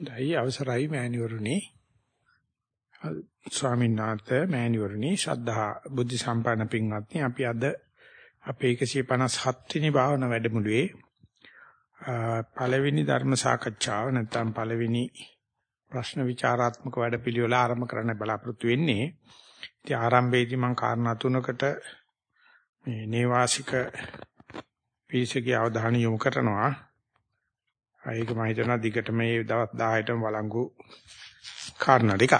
දැයි අවසරයි මෑණිවරුනි ස්වාමීන් වහන්සේ මෑණිවරුනි ශ්‍රද්ධා බුද්ධ සම්පන්න පින්වත්නි අපි අද අපේ 157 වෙනි භාවනා වැඩමුළුවේ පළවෙනි ධර්ම සාකච්ඡාව නැත්නම් පළවෙනි ප්‍රශ්න විචාරාත්මක වැඩපිළිවෙල ආරම්භ කරන්න බලාපොරොත්තු වෙන්නේ. ඉතින් ආරම්භයේදී මම කාරණා තුනකට මේ නේවාසික පිරිසගේ අවධානය යොමු කරනවා. ඒක මම හිතනවා දිගට මේ දවස් 10ටම වළංගු කාරණා දෙක.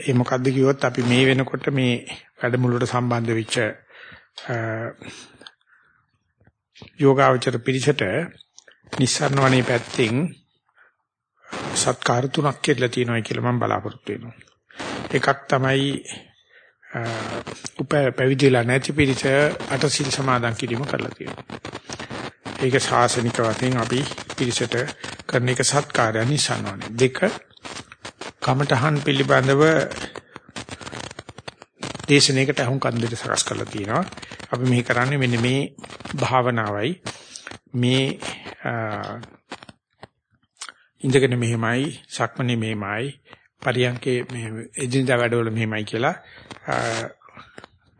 ඒ මොකද්ද කිව්වොත් අපි මේ වෙනකොට මේ වැඩමුළුවට සම්බන්ධ වෙච්ච යෝගාවචර පිරිසට නිස්සාරණ වනේ පැත්තෙන් සත්කාර තුනක් කියලා තියෙනවා කියලා මම බලාපොරොත්තු වෙනවා. එකක් තමයි උප පැවිදිලා නැති පිරිස අටසිල් සමාදන් කිරීම කරලා තියෙනවා. ඒක ශාසනික වශයෙන් අපි පිරිසට කරන එක සත්කාරය නිසනවනේ. දෙක කමඨහන් පිළිබඳව දේශනාවකට අහුම්කම් දෙක සකස් කරලා තියෙනවා. අපි මෙහි කරන්නේ මෙන්න මේ භාවනාවයි මේ ඉඳගෙන මෙහෙමයි සක්මනේ මෙහෙමයි පරියන්කේ මේ එදිනදා වැඩවල මෙහෙමයි කියලා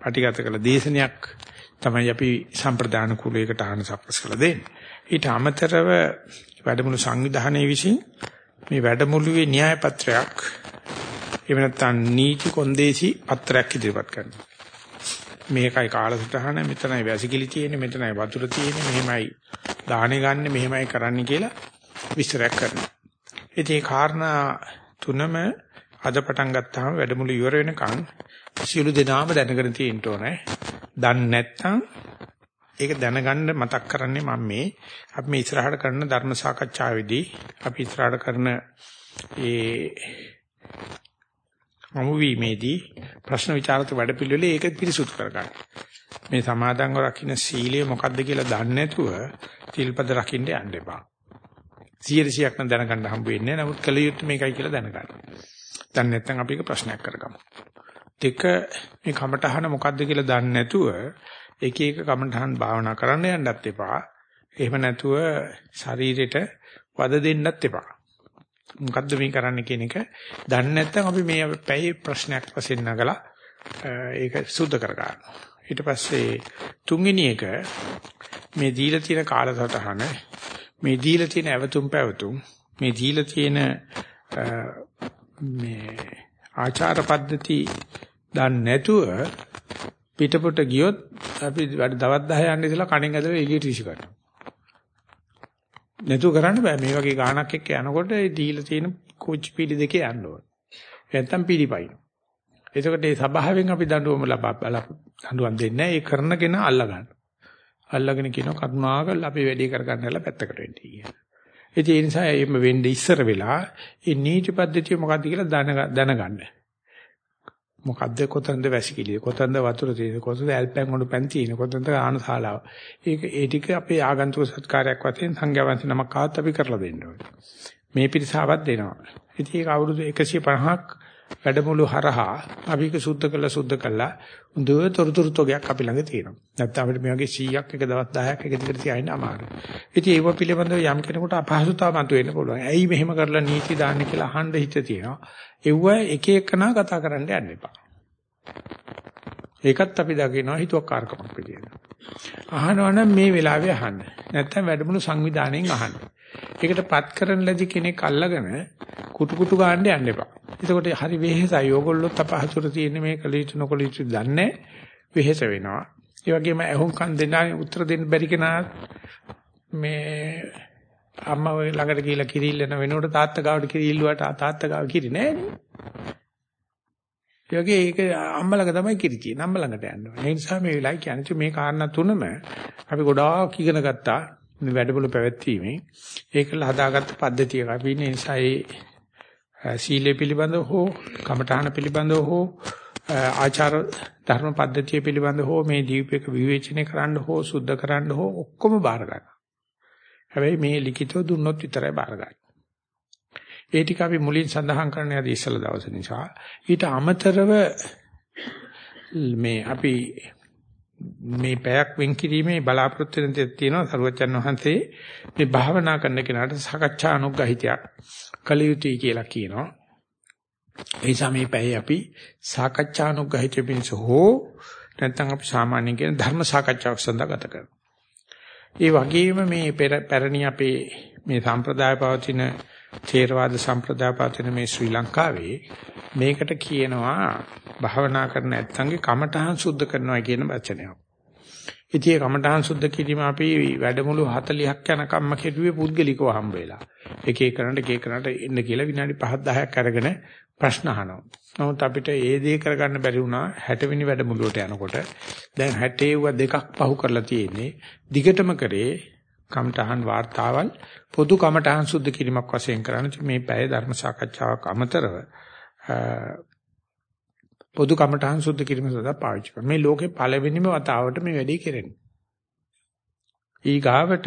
පටිගත කළ දේශනයක් තමයි අපි සම්ප්‍රදාන කුලයකට අහන සපස් කළ දෙන්නේ. ඊට අමතරව වැඩමුළු සංවිධානයේ විසින් මේ වැඩමුළුවේ න්‍යාය පත්‍රයක් එහෙම නැත්නම් නීති කොන්දේසි පත්‍රයක් ඉදිරිපත් කරනවා. මේකයි කාලසටහන මෙතනයි වැසිකිලි තියෙන්නේ මෙතනයි වතුර තියෙන්නේ මෙහෙමයි දාහනේ ගන්න මෙහෙමයි කරන්න කියලා විස්තරයක් කරනවා. ඉතින් මේ කාරණා තුනම අද පටන් ගත්තාම වැඩමුළු ඉවර වෙනකන් සියලු දෙනාම දැනගෙන තියෙන්න ඕනේ. දන්නේ නැත්නම් ඒක දැනගන්න මතක් කරන්නේ මම මේ අපි මේ ඉස්සරහට කරන ධර්ම සාකච්ඡාවේදී අපි ඉස්සරහට කරන ඒ අමුවීමේදී ප්‍රශ්න විචාරත වැඩපිළිවෙලේ ඒක පිරිසුදු කරගන්න. මේ සමාදන්ව රකින්න සීලය මොකක්ද කියලා දන්නේ නැතුව තිල්පද රකින්න යන්න එපා. 100ක් නම් දැනගන්න හම්බ වෙන්නේ නැහැ. නමුත් කල යුත්තේ මේකයි කියලා දැනගන්න. දැන් නැත්නම් අපි ඒක ප්‍රශ්නයක් කරගමු. දෙක මේ කමටහන මොකද්ද කියලා දන්නේ නැතුව එක එක කමටහන් භාවනා කරන්න යන්නත් එපා. එහෙම නැතුව ශරීරෙට වද දෙන්නත් එපා. මොකද්ද මේ කරන්න කියන එක දන්නේ නැත්නම් අපි මේ පැය ප්‍රශ්නයක් වශයෙන් නගලා ඒක සුද්ධ කර ගන්නවා. ඊට පස්සේ තුන්වෙනි එක මේ දීලා තියෙන කාලසටහන මේ දීලා තියෙන ඇවතුම් පැවතුම් මේ දීලා තියෙන මේ ආචාර පද්ධති දන්නේ නැතුව පිටපොට ගියොත් අපි දවස් 10 යන්න ඉතලා කණෙන් ඇදලා එළියට විසි කරනවා. නැතුව කරන්න බෑ මේ වගේ ගානක් එක්ක යනකොට ඒ දීලා තියෙන කෝච් පීඩි දෙකේ යන්න ඕන. නැත්තම් පීඩිපයින්. එතකොට මේ සභාවෙන් අපි දඬුවම ලබා දඬුවම් දෙන්නේ නැහැ. ඒ කරන කෙනා අල්ල ගන්න. අල්ලගෙන කියනවා කරුණාකරලා අපි වැඩි කරගන්නලා පැත්තකට වෙන්න කියලා. ඒ නිසා එහෙම වෙන්නේ ඉස්සර වෙලා මේ නීති පද්ධතිය මොකක්ද කියලා දැනගන්න. මොකද්ද? කොතනද වැසිකිළිය? කොතනද වතුර තියෙන්නේ? කොතනද ඇල්පැන් වල පැන් තියෙන්නේ? කොතනද ආනශාලාව ඒක ඒ ටික අපේ ආගන්තුක සත්කාරයක් වශයෙන් සංඝයා වහන්සේ නමක් ආවත් අපි කරලා දෙන්න ඕනේ. මේ පිරිසාවක් දෙනවා. ඉතින් ඒක අවුරුදු 150ක් වැඩමුළු හරහා අපි ඒක සුද්ධ කළා සුද්ධ කළා හොඳ තොරතුරු තෝගයක් අපි ළඟ තියෙනවා. නැත්නම් අපිට මේ වගේ 100ක් එක දවස් 10ක් එක දිගට තියාගෙන අමාරුයි. ඉතින් ඒව පිළිබඳව යම් කෙනෙකුට අපහසුතාව මතුවෙන්න පුළුවන්. ඇයි මෙහෙම කරලා නීති දාන්නේ කියලා අහන්න හිත තියෙනවා. ඒව එක එකනා කතා කරන්න යන්න එපා. ඒකත් අපි දකිනවා හිතුවක්කාරකමක් විදියට. අහනවනම් මේ වෙලාවේ අහන්න. නැත්නම් වැඩමුළු සංවිධානයෙන් අහන්න. ඒකට පත් කරන ලදි කෙනෙක් අල්ලගෙන කුටු කුටු ගන්න යන්න එපා. එතකොට හරි වෙහෙසයි. ඕගොල්ලොත් අපහසුර තියෙන මේ කලීතු නොකලීතු දන්නේ වෙහෙස වෙනවා. ඒ වගේම අහුම්කන් දෙන්න උත්තර දෙන්න බැරි කෙනා මේ අම්මා ඔය ළඟට ගිහිල්ලා කිරිල්ලන වෙනකොට තාත්තා ගාවට කිරිල්ලුවට තාත්තා ගාව කිරි නෑනේ. ඒ වගේ ඒක අම්මා ළඟ තමයි කිරි තියෙන්නේ. අම්මා ළඟට යන්න ඕනේ. ඒ නිසා මේ වෙලාවයි කියන්නේ මේ කාරණා තුනම අපි ගොඩාක් ඉගෙන ගත්තා. මේ වැඩමුළු පැවැත්වීමේ ඒකල හදාගත්ත පද්ධතියක්. අපි ඉන්නේ නිසා ඒ සීලය පිළිබඳව හෝ කමඨාන පිළිබඳව හෝ ආචාර ධර්ම පද්ධතිය පිළිබඳව හෝ මේ දීපයක විවේචනය කරන්න හෝ සුද්ධ කරන්න හෝ ඔක්කොම බාර ගන්න. හැබැයි මේ ලිඛිතව දුන්නොත් විතරයි බාර ගන්න. ඒ ටික අපි මුලින් සඳහන් කරන්න යදී ඉස්සල දවස නිසා ඊට අමතරව මේ අපි මේ පැයක් වෙන් කිරීමේ බලාපොරොත්තු වෙන දෙයක් තියෙනවා සරුවචන් වහන්සේ මේ භාවනා කරන කෙනාට සාකච්ඡා අනුග්‍රහිතයක් කළ යුතුයි කියලා කියනවා. ඒ නිසා මේ පැය අපි සාකච්ඡා අනුග්‍රහිත පිණිස හෝ නැත්නම් අපි සාමාන්‍යයෙන් කියන ධර්ම සාකච්ඡාවක් සඳහා ගත කරනවා. ඒ වගේම මේ පැරණි අපේ මේ සම්ප්‍රදාය පවතින ථේරවාද සම්ප්‍රදාය පවතින මේ ශ්‍රී ලංකාවේ මේකට කියනවා භාවනා කරන නැත්නම්ගේ කමඨහං සුද්ධ කරනවා කියන වචනයක්. ඉතින් ඒ කමඨහං සුද්ධ කිරීම අපි වැඩමුළු 40ක් යනකම්ම කෙරුවේ පුද්ගලිකව හම්බ වෙලා. එක එක කරනට එක එක කරනට එන්න කියලා විනාඩි 5 10ක් අරගෙන ප්‍රශ්න අහනවා. නමුත් අපිට ඒ දේ කරගන්න බැරි වුණා 60 වෙනි වැඩමුළුවට යනකොට. දැන් 60 දෙකක් පහු කරලා තියෙන්නේ. දිගටම කරේ කමඨහන් වාර්තාවල් පොදු කමඨහන් සුද්ධ කිරීමක් වශයෙන් කරන්නේ මේ පැය ධර්ම සාකච්ඡාවක් අමතරව පොදු කමඨහන් සුද්ධ කිරීම සඳහා පාවිච්චි කරනවා. මේ ලෝකේ පළවෙනිම වතාවට මේ වැඩේ කෙරෙන්නේ. ඊගාවට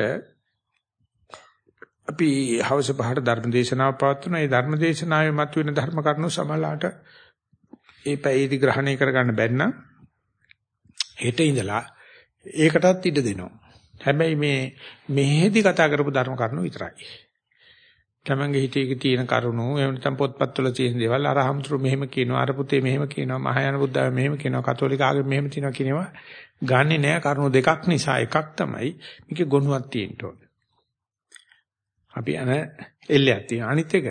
අපි හවස පහට ධර්ම දේශනාවක් පවත්වනවා. ඒ ධර්ම දේශනාවේ මතුවෙන ධර්ම කරුණු සමලාට ඒ පැයදි ග්‍රහණය කරගන්න බැන්න හෙට ඉඳලා ඒකටත් ඉඩ දෙනවා. හැබැයි මේ මෙහෙදි කතා කරපු ධර්ම කරුණු විතරයි. තමන්ගේ හිතේ තියෙන කරුණු එහෙම නැත්නම් පොත්පත්වල තියෙන දේවල් අර හම්තුරු මෙහෙම කියනවා අර පුතේ මෙහෙම කියනවා මහායාන බුද්ධාව මෙහෙම කියනවා කතෝලික ආගම මෙහෙම කියනවා කියනවා ගන්නෙ නෑ. කරුණු දෙකක් නිසා එකක් තමයි මේකේ ගොනුවක් තියෙන්න ඕනේ. අපි අන එල්ලයක් තියෙන අනිත් එක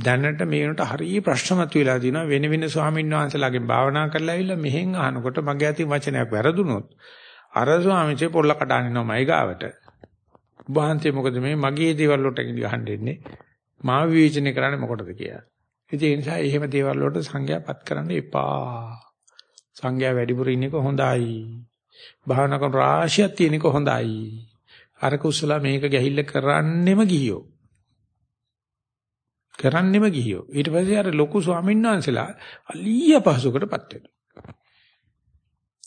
දැනට මේකට හරිය ප්‍රශ්න මතුවලා දිනවා. වෙන වෙන ස්වාමීන් වහන්සේලාගෙන් භාවනා කරලා ඇවිල්ලා මෙහෙන් අහනකොට මගේ අතින් වචනයක් වැරදුනොත් අර ස්වාමීන්සේ පොල්ල කඩානිනවා මයි ගාවට. වහන්සේ මොකද මේ මගේ දේවල් වලට ගහන්න දෙන්නේ මාව විවේචනය කරන්නේ මොකටද කියලා. ඉතින් ඒ නිසා එහෙම දේවල් වලට සංඥාපත් කරන්න එපා. සංඥා වැඩිපුර ඉන්නක හොඳයි. භාවනා කරන රාශියක් තියෙනක හොඳයි. අර කුසල මේක ගැහිල්ල කරන්නෙම ගිහියෝ. කරන්නෙම ගිහියෝ. ඊට පස්සේ අර ලොකු ස්වාමීන් වහන්සේලා අලිය පහසුකටපත් වෙනවා.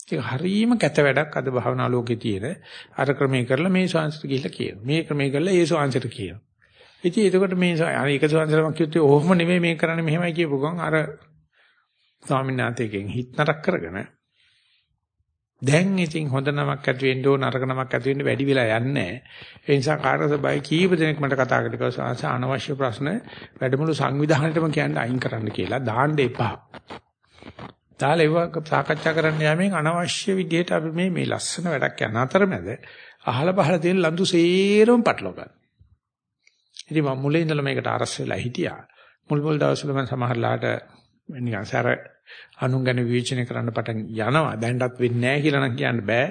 ඒක හරීම කැත වැඩක් අද භාවනා ලෝකේ තියෙන. අර ක්‍රමයේ කරලා මේ ශාන්සිට ගිහිල්ලා කියනවා. මේ ක්‍රමයේ කරලා ඒ ශාන්සිට කියනවා. ඉතින් එතකොට මේ අනික ශාන්සිටම කිව්වේ ඔහොම නෙමෙයි මේ කරන්නේ මෙහෙමයි කියපු ගමන් අර ස්වාමීන් වහන්සේගෙන් හිත නරක කරගෙන දැන් ඉතින් හොඳ නමක් ඇති වෙන්න ඕන නරක නමක් ඇති වෙන්න වැඩි වෙලා යන්නේ ඒ නිසා කාර්යසභාවේ කීප දෙනෙක් මට කතා කරලා අනවශ්‍ය ප්‍රශ්න වැඩමුළු සංවිධානයේටම කියන්න අයින් කරන්න කියලා දාන්න එපා. තාලා ඒව සාකච්ඡා කරන්න යෑමෙන් අනවශ්‍ය විදිහට අපි මේ මේ ලස්සන වැඩක් යන අතරමැද අහලා පහලා තියෙන ලඳු සේරම පටලවා ගන්න. ඉතින් මම මුලින් ඉඳලා මේකට අරස් වෙලා හිටියා. මුල් මුල් දවස්වල මම සමහරලාට නිකන් සැර අනුන් ගැන විවේචනය කරන්න පටන් යනවා. දැන්ටත් වෙන්නේ නැහැ කියලා නම් කියන්න බෑ.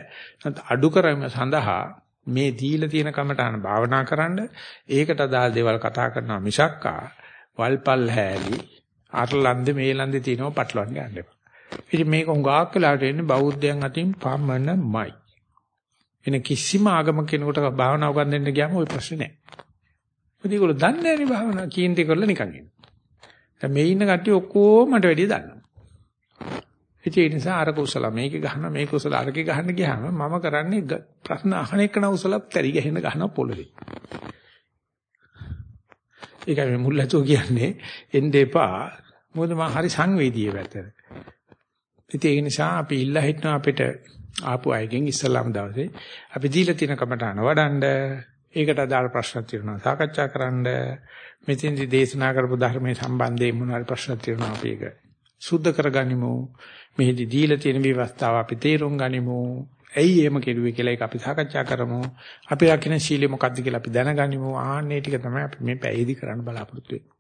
අඩු කරම සඳහා මේ දීලා තියෙන කමටහන භාවනා කරන්න ඒකට අදාළ දේවල් කතා කරනවා මිසක්කා වල්පල් හැලී අරලන්දේ මේ ලන්දේ තියෙනව පටලවන්න යන්න එපා. ඉතින් මේක හුඟක් වෙලාට එන්නේ බෞද්ධයන් අතින් පමණමයි. එන කිසිම ආගමක කෙනෙකුට භාවනා උගන්වන්න ගියාම ওই ප්‍රශ්නේ නැහැ. මොකද ඒගොල්ලෝ දන්නේ නැහැ නේ භාවනා කීන්ති කරලා නිකන් ඉන්නේ. දැන් මේ ඉන්න කට්ටිය ඔක්කොම මට වැඩිය දන්නවා. ඒ නිසා අර කුසල මේක ගහන මේ කුසල අරකේ ගහන්න ගියාම මම කරන්නේ ප්‍රශ්න අහන එක නවසල පරි ගහන ගහන පොළවේ. ඒකයි මේ මුල්ලතෝ කියන්නේ එන්න එපා. මොකද මම හරි සංවේදීය පැත්තට. ඉතින් ඒ නිසා අපි ඉල්ලා හිටනවා අපිට ආපු අයගෙන් ඉස්සලාම දවසේ අපි දීලා තියෙන කමටහන වඩන්න ඒකට අදාළ ප්‍රශ්න තියෙනවා සාකච්ඡා කරන්න. මෙතෙන්දි දේශනා කරපු ධර්මයේ සම්බන්ධයෙන් මොනවාරි ප්‍රශ්න තියෙනවා අපි ඒක සුද්ධ කරගනිමු. මෙහිදී දීලා තියෙන විවස්ථාව අපි තේරුම් ගනිමු. ඇයි එහෙම කෙරුවේ කියලා ඒක අපි සාකච්ඡා කරමු. අපි රකින්න ශීලෙ මොකක්ද කියලා අපි දැනගනිමු. ආන්නේ ටික තමයි අපි මේ පැයදී කරන්න බලාපොරොත්තු වෙන්නේ.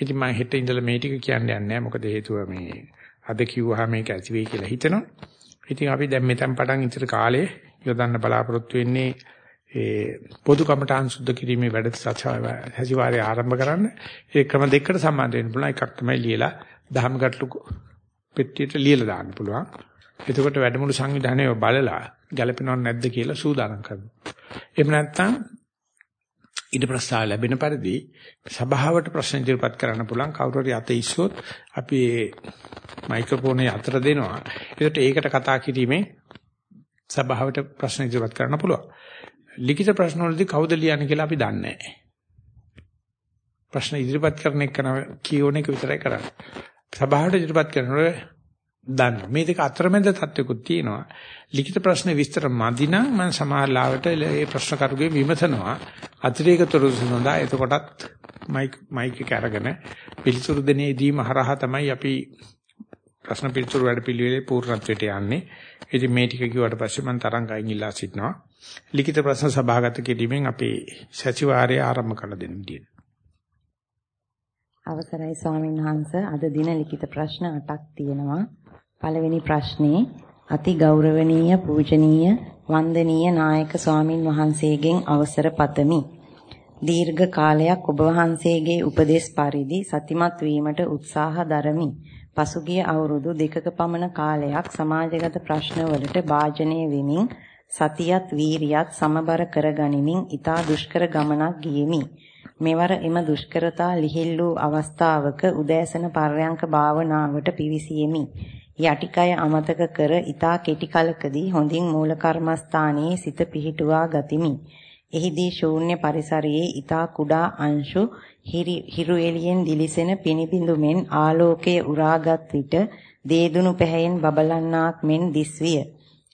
ඉතින් මම හෙට ඉඳලා මේ ටික කියන්න යන්නේ නැහැ. මොකද හේතුව මේ අද කිව්වහම මේක ඇති වෙයි කියලා හිතනවා. ඉතින් අපි දැන් මෙතෙන් පටන් ඉතර කාලේ යොදන්න බලාපොරොත්තු වෙන්නේ ඒ පොදු කමඨාන් සුද්ධ කිරීමේ වැඩ සතිවාරය ආරම්භ කරන්න. ඒ ක්‍රම දෙකකට සම්බන්ධ වෙන්න පුළුවන්. එකක් තමයි ලියලා දහම් ගැටලු පෙට්ටියට ලියලා දාන්න පුළුවන්. එතකොට වැඩමුළු සංවිධානය බලලා ගැළපෙනව නැද්ද කියලා සූදානම් කරනවා. එහෙම නැත්නම් ඊට ප්‍රස්තාව ලැබෙන පරිදි සභාවට ප්‍රශ්න ඉදිරිපත් කරන්න පුළුවන් කවුරු හරි අත ඉස්සුවොත් අපි මයික්‍රොෆෝනේ අතර දෙනවා. ඒකට ඒකට කතා කිරීමේ සභාවට ප්‍රශ්න ඉදිරිපත් කරන්න පුළුවන්. ලිඛිත ප්‍රශ්න වලදී කවුද ලියන්නේ කියලා අපි දන්නේ නැහැ. ප්‍රශ්න ඉදිරිපත් කරන එක කියෝන එක විතරයි කරන්නේ. සභාවට ඉදිරිපත් කරනකොට දන්නවා. මේ දෙක අතරමැද තත්ත්වකුත් තියෙනවා. ලිඛිත ප්‍රශ්න විස්තර මදි නම් මම සමහරලාවට මේ ප්‍රශ්න කරුගේ විමසනවා. අතිරේක තොරතුරු සඳහා එතකොටත් මයික් මයික් එක අරගෙන පිළිතුරු දෙනේදීම හරහා තමයි අපි ප්‍රශ්න පිළිතුරු වැඩ පිළිවෙලේ පූර්ණත්වයට යන්නේ. ඉතින් මේ ටික කිව්වට පස්සේ මම තරංගයෙන් ඉල්ලා සිටිනවා. ලිඛිත ප්‍රශ්න සභාගත කිරීමෙන් අපේ සතිವಾರය ආරම්භ කළ දෙන්න විදියට. අවසරයි ස්වාමීන් වහන්ස අද දින ලිඛිත ප්‍රශ්න 8ක් තියෙනවා. පළවෙනි ප්‍රශ්නේ අති ගෞරවනීය පූජනීය වන්දනීය නායක ස්වාමින් වහන්සේගෙන් අවසර පතමි. දීර්ඝ කාලයක් ඔබ වහන්සේගේ උපදේශ පරිදි සතිමත් වීමට උත්සාහ දරමි. පසුගිය අවුරුදු දෙකක පමණ කාලයක් සමාජගත ප්‍රශ්නවලට භාජනය වෙමින් සතියත් වීරියත් සමබර කරගනිමින් ඊතා දුෂ්කර ගමනක් ගියෙමි. මෙවර එම දුෂ්කරතා ලිහිල් වූ අවස්ථාවක උදෑසන පර්යංක භාවනාවට පිවිසියෙමි. යටිකය අමතක කර ඊතා කෙටි කලකදී හොඳින් මූල කර්මස්ථානයේ සිත පිහිටුවා ගතිමි. එහිදී ශූන්‍ය පරිසරයේ ඊතා කුඩා අංශු හිරු එළියෙන් දිලිසෙන පිනිබිඳුමෙන් ආලෝකයේ උරාගත් විට දේදුණු පැහැයෙන් බබලන්නාක් මෙන් දිස්විය.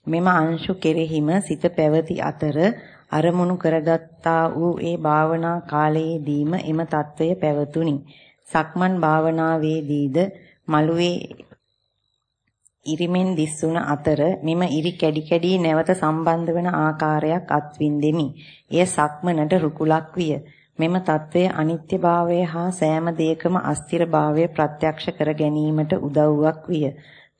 මෙම අංශු කෙරෙහිම සිත පැවති අතර අරමුණු කරගත්තා වූ ඒ භාවනා කාලයේදීම එම తত্ত্বය පැවතුණි. සක්මන් භාවනාවේදීද මළුවේ ඉරිමෙන් දිස්සුන අතර මෙම ඉරි කැඩි කැඩි නැවත සම්බන්ධ වන ආකාරයක් අත්විඳෙමි. එය සක්මනට රුකුලක් විය. මෙම తත්වයේ අනිත්‍යභාවය හා සෑම දෙයකම අස්තිරභාවය ප්‍රත්‍යක්ෂ කර ගැනීමට උදව්වක් විය.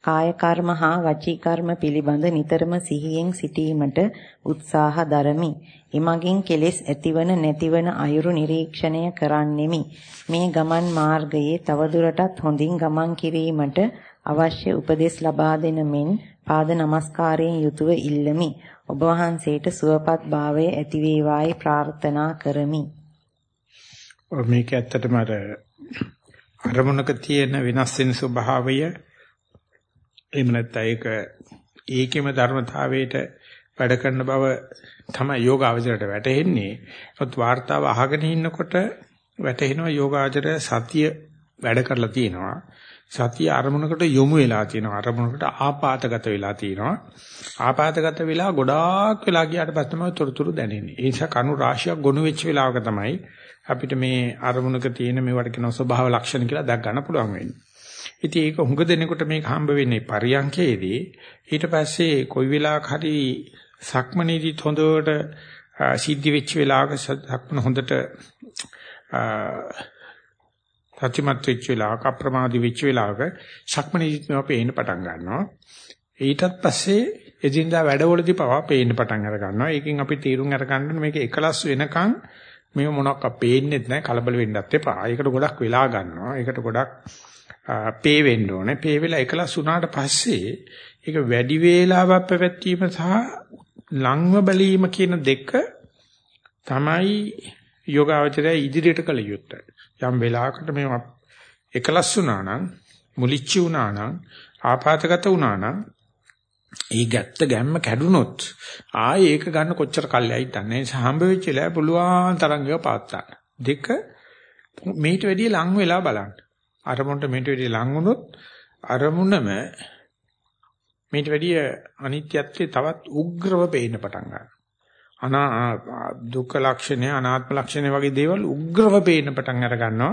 කාය කර්ම හා වචී කර්ම පිළිබඳ නිතරම සිහියෙන් සිටීමට උත්සාහ දරමි. එමගින් කෙලෙස් ඇතිවන නැතිවන අයුරු නිරීක්ෂණය කරන්නෙමි. මේ ගමන් මාර්ගයේ තවදුරටත් හොඳින් ගමන් කිරීමට අවශ්‍ය උපදෙස් ලබා දෙන මෙන් පාද නමස්කාරයෙන් යුතුව ඉල්ලමි. ඔබ වහන්සේට සුවපත් භාවය ඇති වේවායි ප්‍රාර්ථනා කරමි. මේක ඇත්තටම අර අරමුණක තියෙන වෙනස් වෙන ස්වභාවය එහෙම නැත්නම් ඒක ඒකෙම ධර්මතාවයට වැඩ කරන බව තමයි යෝගාවචරයට වැටහෙන්නේ. ඒත් වார்த்தාව අහගෙන ඉන්නකොට වැටහෙනවා යෝගාචරය සතිය වැඩ කරලා තියෙනවා. සතිය අරමුණකට යොමු වෙලා තියෙනවා අරමුණකට ආපాతගත වෙලා තියෙනවා ආපాతගත වෙලා ගොඩාක් වෙලා ගියාට පස්සේ තමයි තොරතුරු දැනෙන්නේ ඒ නිසා කණු රාශියක් ගොනු වෙච්ච වෙලාවක තමයි අපිට මේ අරමුණක තියෙන මේවට කියන ස්වභාව ලක්ෂණ කියලා දැක් ගන්න පුළුවන් වෙන්නේ ඉතින් ඒක හුඟ දෙනකොට මේක හම්බ වෙන්නේ පරියන්කේදී ඊට පස්සේ කොයි වෙලාවක හරි සක්මනේදීත් හොඳට සිද්ධ වෙච්ච වෙලාවක සක්මන හොඳට සත්‍යමත් වෙච්ච වෙලාවක අප්‍රමාදී වෙච්ච වෙලාවක සක්මනේදීත් මේවා පේන්න පටන් ගන්නවා. ඊටත් පස්සේ එදින්දා වැඩවලදී පවා පේන්න පටන් අර ගන්නවා. ඒකෙන් අපි තීරුම් අර ගන්න මේක එකලස් වෙනකන් මේ මොනක්ක පේන්නේත් නැහැ කලබල වෙන්නත් එපා. ඒකට ගොඩක් වෙලා ගන්නවා. ඒකට ගොඩක් පේ වෙන්න ඕනේ. පේ වෙලා එකලස් වුණාට පස්සේ ඒක වැඩි වේලාවක් පැවැත්වීම සහ ලංව බැලීම කියන දෙක තමයි යෝගාවචරය ඉදිරියට කළ යුත්තේ. යම් වෙලාවකට මේ එකලස් වුණා නම් මුලිච්චි වුණා නම් ආපాతගත වුණා නම් ඒ ගැත්ත ගැම්ම කැඩුනොත් ආයේ ඒක ගන්න කොච්චර කල්යයි දන්නේ සහම්බ වෙච්ච වෙලාව පුළුවන් තරංගව පාත්තා දෙක මේට වැඩිය ලං වෙලා බලන්න අරමුණට මේට වැඩිය ලං වුණොත් අරමුණම මේට වැඩිය අනිත්‍යත්වයේ තවත් උග්‍රව පේන්න පටන් ගන්නවා. අනා දුක්ඛ ලක්ෂණය අනාත්ම ලක්ෂණය වගේ දේවල් උග්‍රව පේන්න පටන් අර ගන්නවා.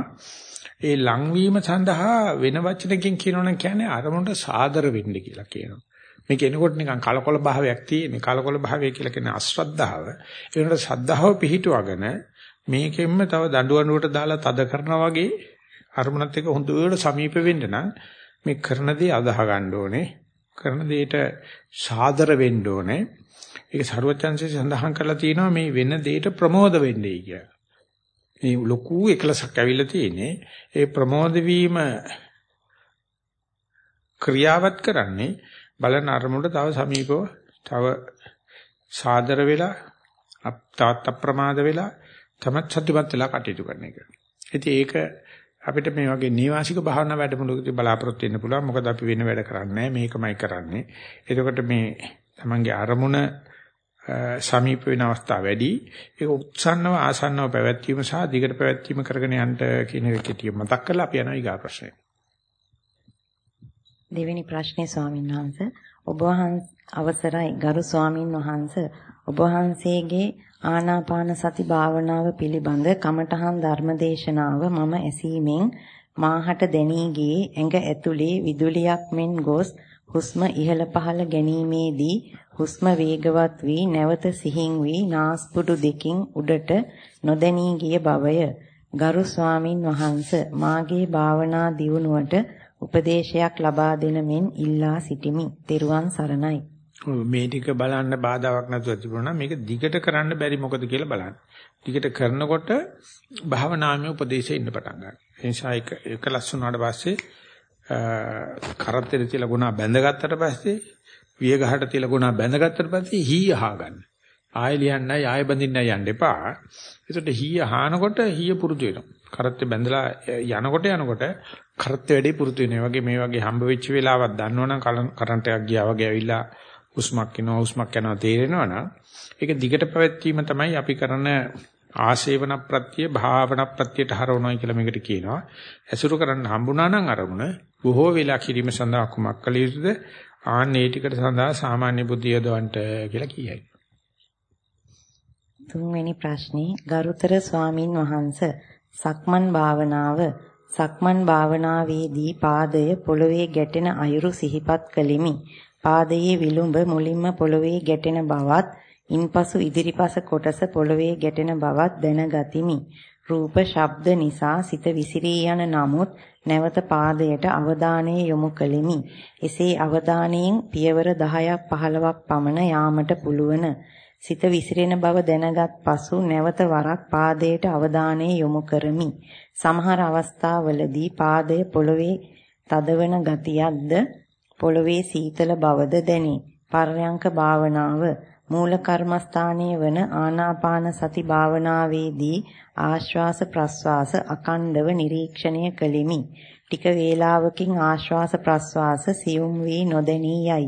ඒ ලංවීම සඳහා වෙන වචනකින් කියනවනම් කියන්නේ අරමුණට සාදර වෙන්න කියලා කියනවා. මේක එනකොට නිකන් කලකොල භාවයක් තියෙන කලකොල භාවය කියලා කියන අශ්‍රද්ධාව. ඒකට ශ්‍රද්ධාව පිහිටුවගෙන මේකෙන්ම තව දඬුවනුවට දාලා තද කරනා වගේ අරමුණත් එක්ක හොඳට සමීප වෙන්න නම් මේ කරන දේ අදාහ ගන්න ඕනේ කරන දෙයට සාදර වෙන්න ඕනේ ඒක ਸਰවඥාන්සේ සඳහන් කරලා තියෙනවා මේ වෙන දෙයට ප්‍රමෝද වෙන්නේ කියලා. මේ ලොකු එකලසක් ඇවිල්ලා තියෙන්නේ ඒ ප්‍රමෝද වීම ක්‍රියාවත් කරන්නේ බලන අරමුණට තව සමීපව තව සාදර වෙලා තවත් අප්‍රමාද වෙලා තමත් සතුටුමත් වෙලා කටයුතු කරන එක. ඉතින් ඒක අපිට මේ වගේ නීවාසික භාවනා වැඩමුළුවකදී බලාපොරොත්තු වෙන්න පුළුවන්. මොකද අපි වෙන වැඩ කරන්නේ මේකමයි කරන්නේ. එතකොට මේ තමන්ගේ අරමුණ සමීප වෙන අවස්ථා වැඩි. ඒක උත්සන්නව ආසන්නව පැවැත්වීම සහ දිගට පැවැත්වීම කරගෙන යන්න කියන එක කෙටි මතක් කරලා අපි යනවා ඊගා ප්‍රශ්නේ. දෙවෙනි ප්‍රශ්නේ ස්වාමීන් වහන්සේ ඔබ වහන්ස අවසරයි ගරු ස්වාමින් වහන්සේ ඔබ වහන්සේගේ ආනාපාන සති භාවනාව පිළිබඳ කමඨහන් ධර්මදේශනාව මම ඇසීමෙන් මාහට දැනී ගියේ ඇඟ ඇතුලේ විදුලියක් මෙන් ගොස් හුස්ම ඉහළ පහළ ගැනීමේදී හුස්ම වේගවත් වී නැවත සිහින් වී නාස්පුඩු දෙකින් උඩට නොදැනී ගිය බවය. ගරු ස්වාමින් වහන්සේ මාගේ භාවනා දියුණුවට උපදේශයක් ලබා දෙන මෙන් ඉල්ලා සිටිමි. ත්වන් සරණයි. මේ ටික බලන්න බාධාවක් නැතුව තිබුණා මේක දිගට කරන්න බැරි මොකද කියලා බලන්න. දිගට කරනකොට භාවනාමය උපදේශය ඉන්න පටන් ගන්නවා. ඒ නිසා එක එක ලස්සුනාට පස්සේ කරත්තෙට තියලා ගුණා බැඳගත්තට පස්සේ විය ගහට තියලා ගුණා බැඳගත්තට පස්සේ හී අහගන්න. ආයෙ ලියන්නයි ආයෙ බඳින්නයි යන්න එපා. ඒකට හීය අහනකොට හීය පුරුදු වෙනවා. කරත්තේ බැඳලා යනකොට යනකොට කරත්තේ වැඩි පුරුදු වෙනවා. වගේ මේ වගේ හම්බ වෙච්ච වෙලාවක් දන්නවනම් කරන්ට් එකක් ගියා වගේ ඇවිල්ලා හුස්මක් එනවා හුස්මක් යනවා තේරෙනවනම් ඒක දිගට පැවැත්වීම තමයි අපි කරන ආශේවන ප්‍රත්‍ය භාවන ප්‍රත්‍යයට හරවනවා කියලා මේකට කියනවා. ඇසුරු කරන්න හම්බුණා නම් අරමුණ බොහෝ වෙලා කිරීම සඳහා කුමක් කළ යුතුද? ආන්නේ ටිකට සඳහා සාමාන්‍ය බුද්ධිය දවන්ට කියලා කියයි. තුන්වෙනි ප්‍රශ්නේ ගරුතර ස්වාමින් වහන්සේ සක්මන් භාවනාව සක්මන් භාවනාවේදී පාදය පොළවේ ගැටෙන අයුරු සිහිපත් කළෙමි. පාදයේ විලුඹ මුලින්ම පොළවේ ගැටෙන බවත්, ඉන්පසු ඉදිරිපස කොටස පොළවේ ගැටෙන බවත් දැනගතිමි. රූප, ශබ්ද නිසා සිත විසිරී යන නමුත් නැවත පාදයට අවධානය යොමු කළෙමි. එසේ අවධානයෙන් පියවර 10ක් 15ක් පමණ යාමට පුළුවන්. සිත විසිරෙන බව දැනගත් පසු නැවත වරක් පාදයට අවධානය යොමු කරමි. සමහර අවස්ථාවලදී පාදය පොළවේ තදවන ගතියක්ද පොළවේ සීතල බවද දැනේ. පර්යංක භාවනාව මූල කර්මස්ථානයේ වන ආනාපාන සති භාවනාවේදී ආශ්වාස ප්‍රශ්වාස අකණ්ඩව නිරීක්ෂණය කළෙමි. ටික වේලාවකින් ආශ්වාස ප්‍රශ්වාස සියුම් වී නොදැනී යයි.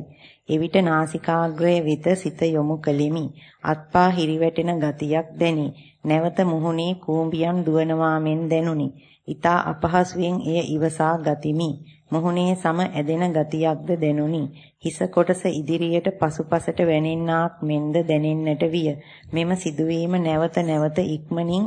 එවිට නාසිකාග්‍රය වෙත සිත යොමු කළෙමි. අත්පා හිරිවැටෙන ගතියක් දැනේ. නැවත මුහුණේ කූඹියන් දුවනවා මෙන් දැනුනි. ඊතා අපහසුයෙන් එය ඉවසා ගතිමි. මුහුණේ සම ඇදෙන ගතියක්ද දැනුනි. හිස කොටස ඉදිරියට පසුපසට වැනෙන්නාක් මෙන්ද දැනෙන්නට විය. මෙම සිදුවීම නැවත නැවත ඉක්මනින්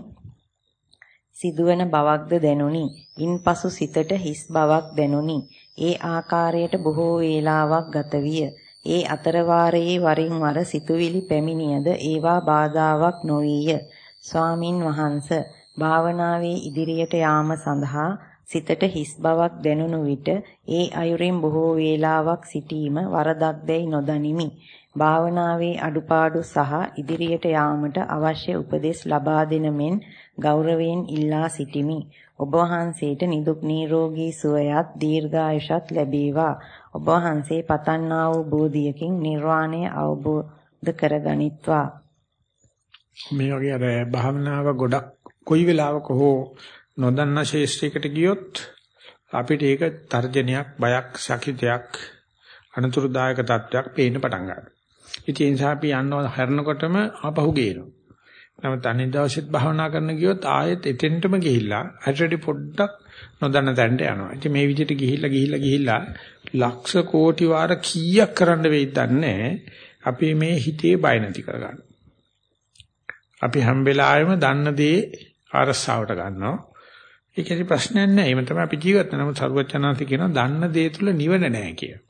සිදුවන බවක්ද දැනුනි. ඉන්පසු සිතට හිස් බවක් දැනුනි. ඒ ආකාරයට බොහෝ වේලාවක් ගත විය. ඒ අතර වාරයේ වරින් වර සිතුවිලි පැමිණියද ඒවා බාධාවක් නොවිය. ස්වාමින් වහන්සේ භාවනාවේ ඉදිරියට යාම සඳහා සිතට හිස් බවක් දැනුණු විට ඒ අයුරින් බොහෝ වේලාවක් සිටීම වරදක්දැයි නොදනිමි. භාවනාවේ අඩුපාඩු සහ ඉදිරියට යාමට අවශ්‍ය උපදෙස් ලබා දෙන මෙන් ගෞරවයෙන් ඉල්ලා සිටිමි. ඔබ වහන්සේට නිදුක් නිරෝගී සුවයත් දීර්ඝායුෂත් ලැබේවා. ඔබ වහන්සේ පතන්නා වූ බෝධියකින් නිර්වාණය අවබෝධ කරගනිත්වා. මේ වගේ අර භාවනාව ගොඩක් කොයි වෙලාවක හෝ නොදන්නා ශේෂ්ත්‍රයකට ගියොත් අපිට ඒක තර්ජනයක්, බයක්, සකිතයක්, අනතුරුදායක තත්වයක් පේන්න පටන් ගන්නවා. ඉතින් ඒ නිසා අපි යනවා හැරෙනකොටම ආපහු ගේනවා. නමුත් අනිත් දවසෙත් භාවනා කරන්න ගියොත් ආයෙත් එතෙන්ටම ගිහිල්ලා හරියට පොඩ්ඩක් නොදන්න තැනට යනවා. ඉතින් මේ විදිහට ගිහිල්ලා ගිහිල්ලා ගිහිල්ලා ලක්ෂ කෝටි වාර කීයක් කරන්න වෙයිද දන්නේ අපි මේ හිතේ බය නැති කරගන්න. අපි හැම වෙලාවෙම දන්න දේ අරසාවට ගන්නවා. ඒකේ ප්‍රශ්නයක් නැහැ. එහෙම තමයි අපි ජීවත් වෙන. නමුත් සරුවචනාන්ති කියනවා දන්න දේ තුල නිවන නැහැ කියලා.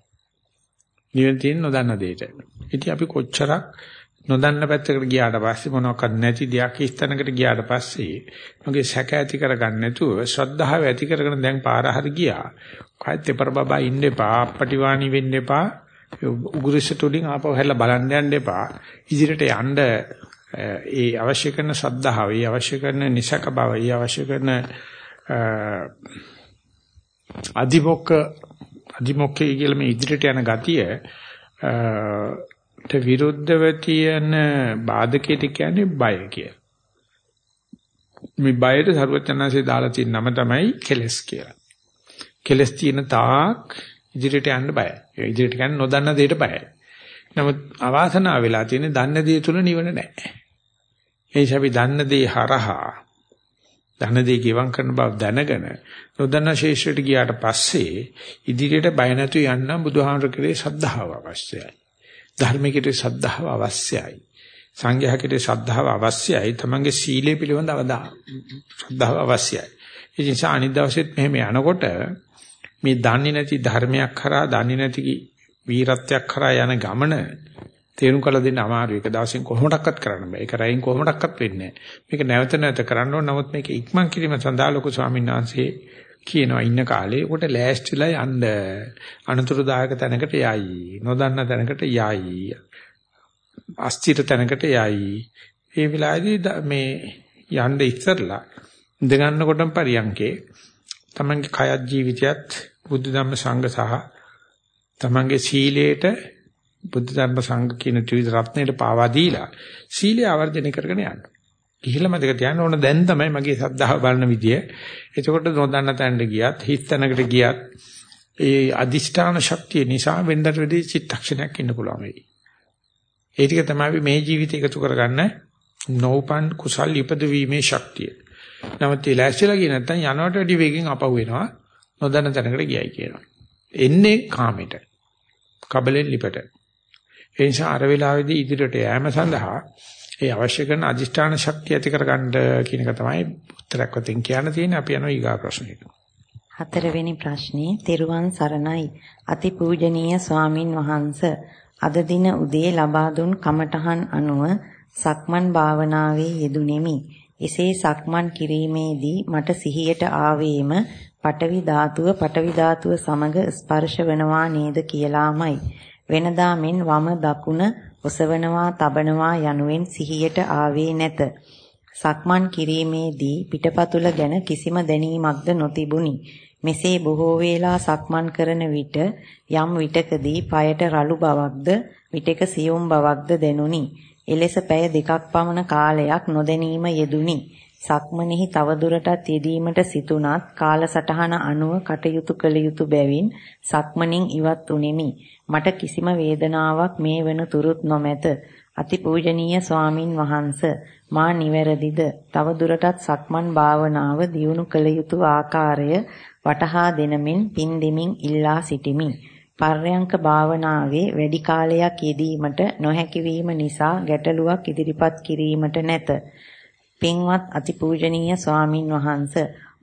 නිවන තියෙන නොදන්න දෙයට. ඉතින් අපි කොච්චරක් නොදන්න පැත්තකට ගියාට පස්සේ මොනවාක්වත් නැති දෙයක් ඉස්තනකට ගියාට පස්සේ මගේ සැක ඇති කරගන්න නැතුව ශ්‍රද්ධාව ඇති කරගෙන දැන් පාර හරි ගියා. කයිත් එපර බබා ඉන්න එපා, අපටිවාණි වෙන්න එපා. උගුරුසට උඩින් ආපහු හැල්ලා බලන්න යන්න එපා. ඉදිරියට යන්න ඒ අවශ්‍ය කරන ශ්‍රද්ධාව, ඒ අවශ්‍ය කරන නිසක බව, ඒ අවශ්‍ය කරන අදිමොක්ක අදිමොක්කේ කියලා මේ ඉදිරියට යන ගතිය ට විරුද්ධව තියෙන බාධකයට කියන්නේ බය කියලා. මේ බයට සරුවචනාංශය දාලා තියෙන නම තමයි කෙලස් කියලා. කෙලස් තියෙන තාක් ඉදිරියට යන්න බයයි. ඉදිරියට යන්න නොදන්න දෙයට බයයි. නමුත් අවාසනාව වෙලා තියෙන්නේ දන්න දේ තුල නිවන නැහැ. ඒ නිසා අපි දන්න දේ හරහා ධන දෙය ගෙවම් කරන බව දැනගෙන නොදන්න ශේෂ්ත්‍රයට ගියාට පස්සේ ඉදිරියට බය නැතු යන්න බුදුහාමර කෙරේ ශ්‍රද්ධාව අවශ්‍යයි. ධර්මයේ ශ්‍රද්ධාව අවශ්‍යයි. සංඝයාගේ ශ්‍රද්ධාව අවශ්‍යයි. තමන්ගේ සීලය පිළිබඳ අවදා ශ්‍රද්ධාව අවශ්‍යයි. ඒ නිසා අනිත් දවසෙත් මෙහෙම යනකොට මේ දන්නේ නැති ධර්මයක් කරා දන්නේ නැති වීරත්වයක් කරා යන ගමන තේරුම් කළ දෙන්න අමාරුයි. ඒක දවසින් කොහොමඩක්වත් කරන්න බෑ. ඒක රැයින් කොහොමඩක්වත් වෙන්නේ නෑ. මේක නැවත නැවත කරන්න ඕන. නමුත් මේක ඉක්මන් කිරීම සඳහා ලොකු ස්වාමීන් වහන්සේ කියනවා ඉන්න කාලේ උකට ලෑස්තිලා යන්න අනතුරුදායක තැනකට යයි. නොදන්න තැනකට යයි. අස්තිර තැනකට යයි. ඒ වෙලාවේදී මේ යන්න ඉස්සරලා ඉඳ ගන්නකොටම පරියන්කේ තමන්ගේ කයත් ජීවිතයත් බුද්ධ ධම්ම සංඝ සහ තමන්ගේ සීලයට බුද්ධ ධර්ම සංඝ කියන ත්‍රිවිධ රත්නයට පාවා දීලා සීලය ආවර්ජනය කරගෙන යන්න. කිහිල්ල මතක තියාගන්න ඕන දැන් තමයි මගේ සද්ධාව බලන විදිය. එතකොට නොදන්න තැනට ගියත් හිස් තැනකට ගියත් ඒ අදිෂ්ඨාන ශක්තිය නිසා වෙනදට වෙදී චිත්තක්ෂණයක් ඉන්න පුළුවන් වෙයි. ඒ ටික තමයි මේ ජීවිතය එකතු කරගන්න නෝපන් කුසල් ඉපදවීමේ ශක්තිය. නමුත් ඒ ලෑස්තිලා ගියේ නැත්නම් යනවට වැඩි වේගෙන් අපව වෙනවා. නොදන්න තැනකට ගියයි කියනවා. එන්නේ කාමෙට. කබලෙන් ලිපට. ඒ නිසා අර වෙලාවේදී ඉදිරියට යෑම සඳහා ඒ අවශ්‍ය කරන අදිෂ්ඨාන ශක්තිය ඇති කරගන්න කියන එක තමයි උත්තරයක් වතින් කියන්න තියෙන්නේ. අපි යනවා ඊගා ප්‍රශ්නෙට. හතරවෙනි ප්‍රශ්නේ තෙරුවන් සරණයි. අතිපූජනීය ස්වාමින් වහන්සේ අද දින උදේ ලබා දුන් කමඨහන් අනුව සක්මන් භාවනාවේ යෙදුණෙමි. එසේ සක්මන් කිරීමේදී මට සිහියට ආවේම පටවි ධාතුව පටවි ධාතුව සමග ස්පර්ශ වෙනවා නේද කියලාමයි. වෙනදා මෙන් වම දකුණ ඔසවනවා තබනවා යනුවෙන් සිහියට ආවේ නැත. සක්මන් කිරීමේදී පිටපතුල ගැන කිසිම දැනීමක්ද නොතිබුණි. මෙසේ බොහෝ වේලා සක්මන් කරන විට යම් විටකදී পায়ට රළු බවක්ද විටක සියුම් බවක්ද දැනුනි. එලෙස පැය දෙකක් පමණ කාලයක් නොදැනීම යෙදුනි. සක්මනෙහි තවදුරටත් යෙදීමට සිතුනත් කාලසටහන අනුව කටයුතු කළ යුතු බැවින් සක්මනින් ඉවත් උනේමි. මට කිසිම වේදනාවක් මේ වන තුරුත් නොමැත. අතිපූජනීය ස්වාමින් වහන්ස මා නිවැරදිද? තවදුරටත් සක්මන් භාවනාව දියුණු කළ යුතු ආකාරය වටහා දෙනමින් පින් දෙමින් ඉල්ලා සිටිමි. පර්යංක භාවනාවේ වැඩි කාලයක් යෙදීමට නොහැකි නිසා ගැටලුවක් ඉදිරිපත් කිරීමට නැත. පින්වත් අතිපූජනීය ස්වාමින් වහන්ස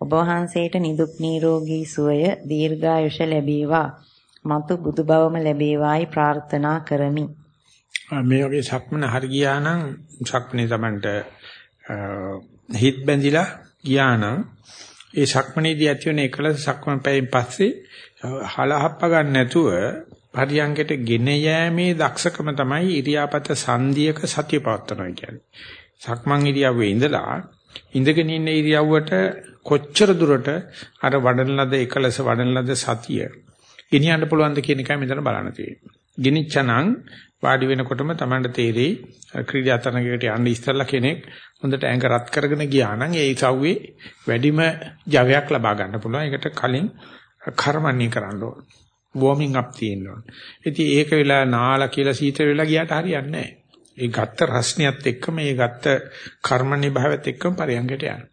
ඔබ වහන්සේට නිදුක් නිරෝගී සුවය දීර්ඝායුෂ ලැබේවා. මතු බුදු බවම ලැබේවායි ප්‍රාර්ථනා කරමි. මේ වගේ සක්මන හරි ගියා නම් සක්මනේ Tamanට හිත බැඳිලා ගියා නම් ඒ සක්මනේදී ඇති වෙන එකලස සක්මන් පැයෙන් පස්සේ හලහප්ප ගන්න නැතුව පරියංගයට ගෙන යෑමේ දක්ෂකම තමයි ඉරියාපත සංධියක සතිය පවත්වනවා කියන්නේ. සක්මන් ඉරියව්වේ ඉඳලා ඉඳගෙන ඉන්න ඉරියව්වට කොච්චර දුරට අර වඩන ලද එකලස වඩන ලද සතිය ගෙනියන්න පුළුවන්ද කියන එකයි මෙතන බලන්න තියෙන්නේ. ගෙනිච්චනම් වාඩි වෙනකොටම Tamanට තේරෙයි ක්‍රීඩා තරඟයකට යන්න ඉස්සෙල්ලා කෙනෙක් හොඳට ඇඟ රත් කරගෙන ගියා නම් ඒ සව්වේ වැඩිම ජවයක් ලබා ගන්න පුළුවන්. ඒකට කලින් කර්මන්නේ කරන්න ඕන. වෝමින් අප් තියෙන්න ඕන. ඉතින් ඒක වෙලා නාලා කියලා සීතල වෙලා ගියාට හරියන්නේ නැහැ. ඒ ගත්ත රස්නියත් එක්කම ඒ ගත්ත කර්මන්නේ භාවයත් එක්කම පරියංගයට යනවා.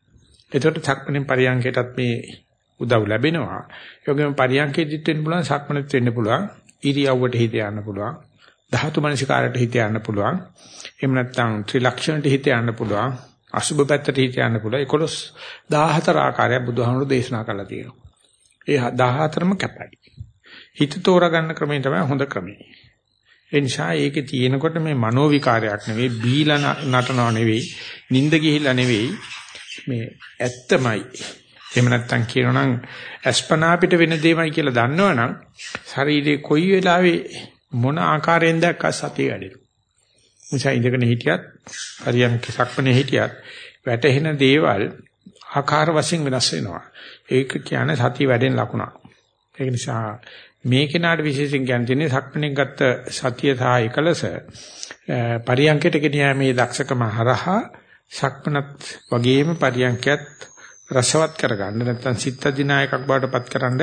එතකොට සක්මණෙන් පරියංගයටත් මේ උදව් ලැබෙනවා. ඒ වගේම පරියන්කෙදිත් වෙන්න පුළුවන්, සක්මනෙත් වෙන්න පුළුවන්, ඉරියව්වට හිත යන්න පුළුවන්, ධාතු මනසිකාරයට හිත යන්න පුළුවන්. එහෙම නැත්නම් ත්‍රිලක්ෂණයට හිත යන්න පුළුවන්, අසුබ පැත්තට හිත යන්න පුළුවන්. 11 14 ආකාරයක් බුදුහාමුදුරු දේශනා කරලා තියෙනවා. ඒ 14ම කැපයි. හිත තෝරා ක්‍රමය තමයි හොඳ ක්‍රමය. ඒ නිසා ඒකේ තියෙනකොට මේ මනෝ විකාරයක් නෙවෙයි බීලා නටනව නෙවෙයි නිින්ද ගිහිල්ලා නෙවෙයි මේ ඇත්තමයි එහෙම නැත්නම් කියනනම් අස්පනා පිට වෙන දෙයමයි කියලා දන්නවනම් ශරීරේ කොයි වෙලාවෙ මොන ආකාරයෙන් දැක්ක සතිය වැඩෙනවා. මුචා ඉඳගෙන හිටියත් හරියම් කිසක්මනේ හිටියත් වැටෙන දේවල් ආකාර වශයෙන් වෙනස් වෙනවා. ඒක කියන්නේ සතිය වැඩෙන ලකුණක්. ඒක නිසා මේ කෙනාට විශේෂයෙන් කියන්න තියෙන්නේ සක්මණෙන් ගත්ත සතිය සහ එකලස පරියන්කයට ගෙනියීමේ දක්ෂකම හරහා සක්මනත් වගේම පරියන්කයත් රසවත් කරගන්න නැත්නම් සිත් අධිනායකක් බවට පත්කරනද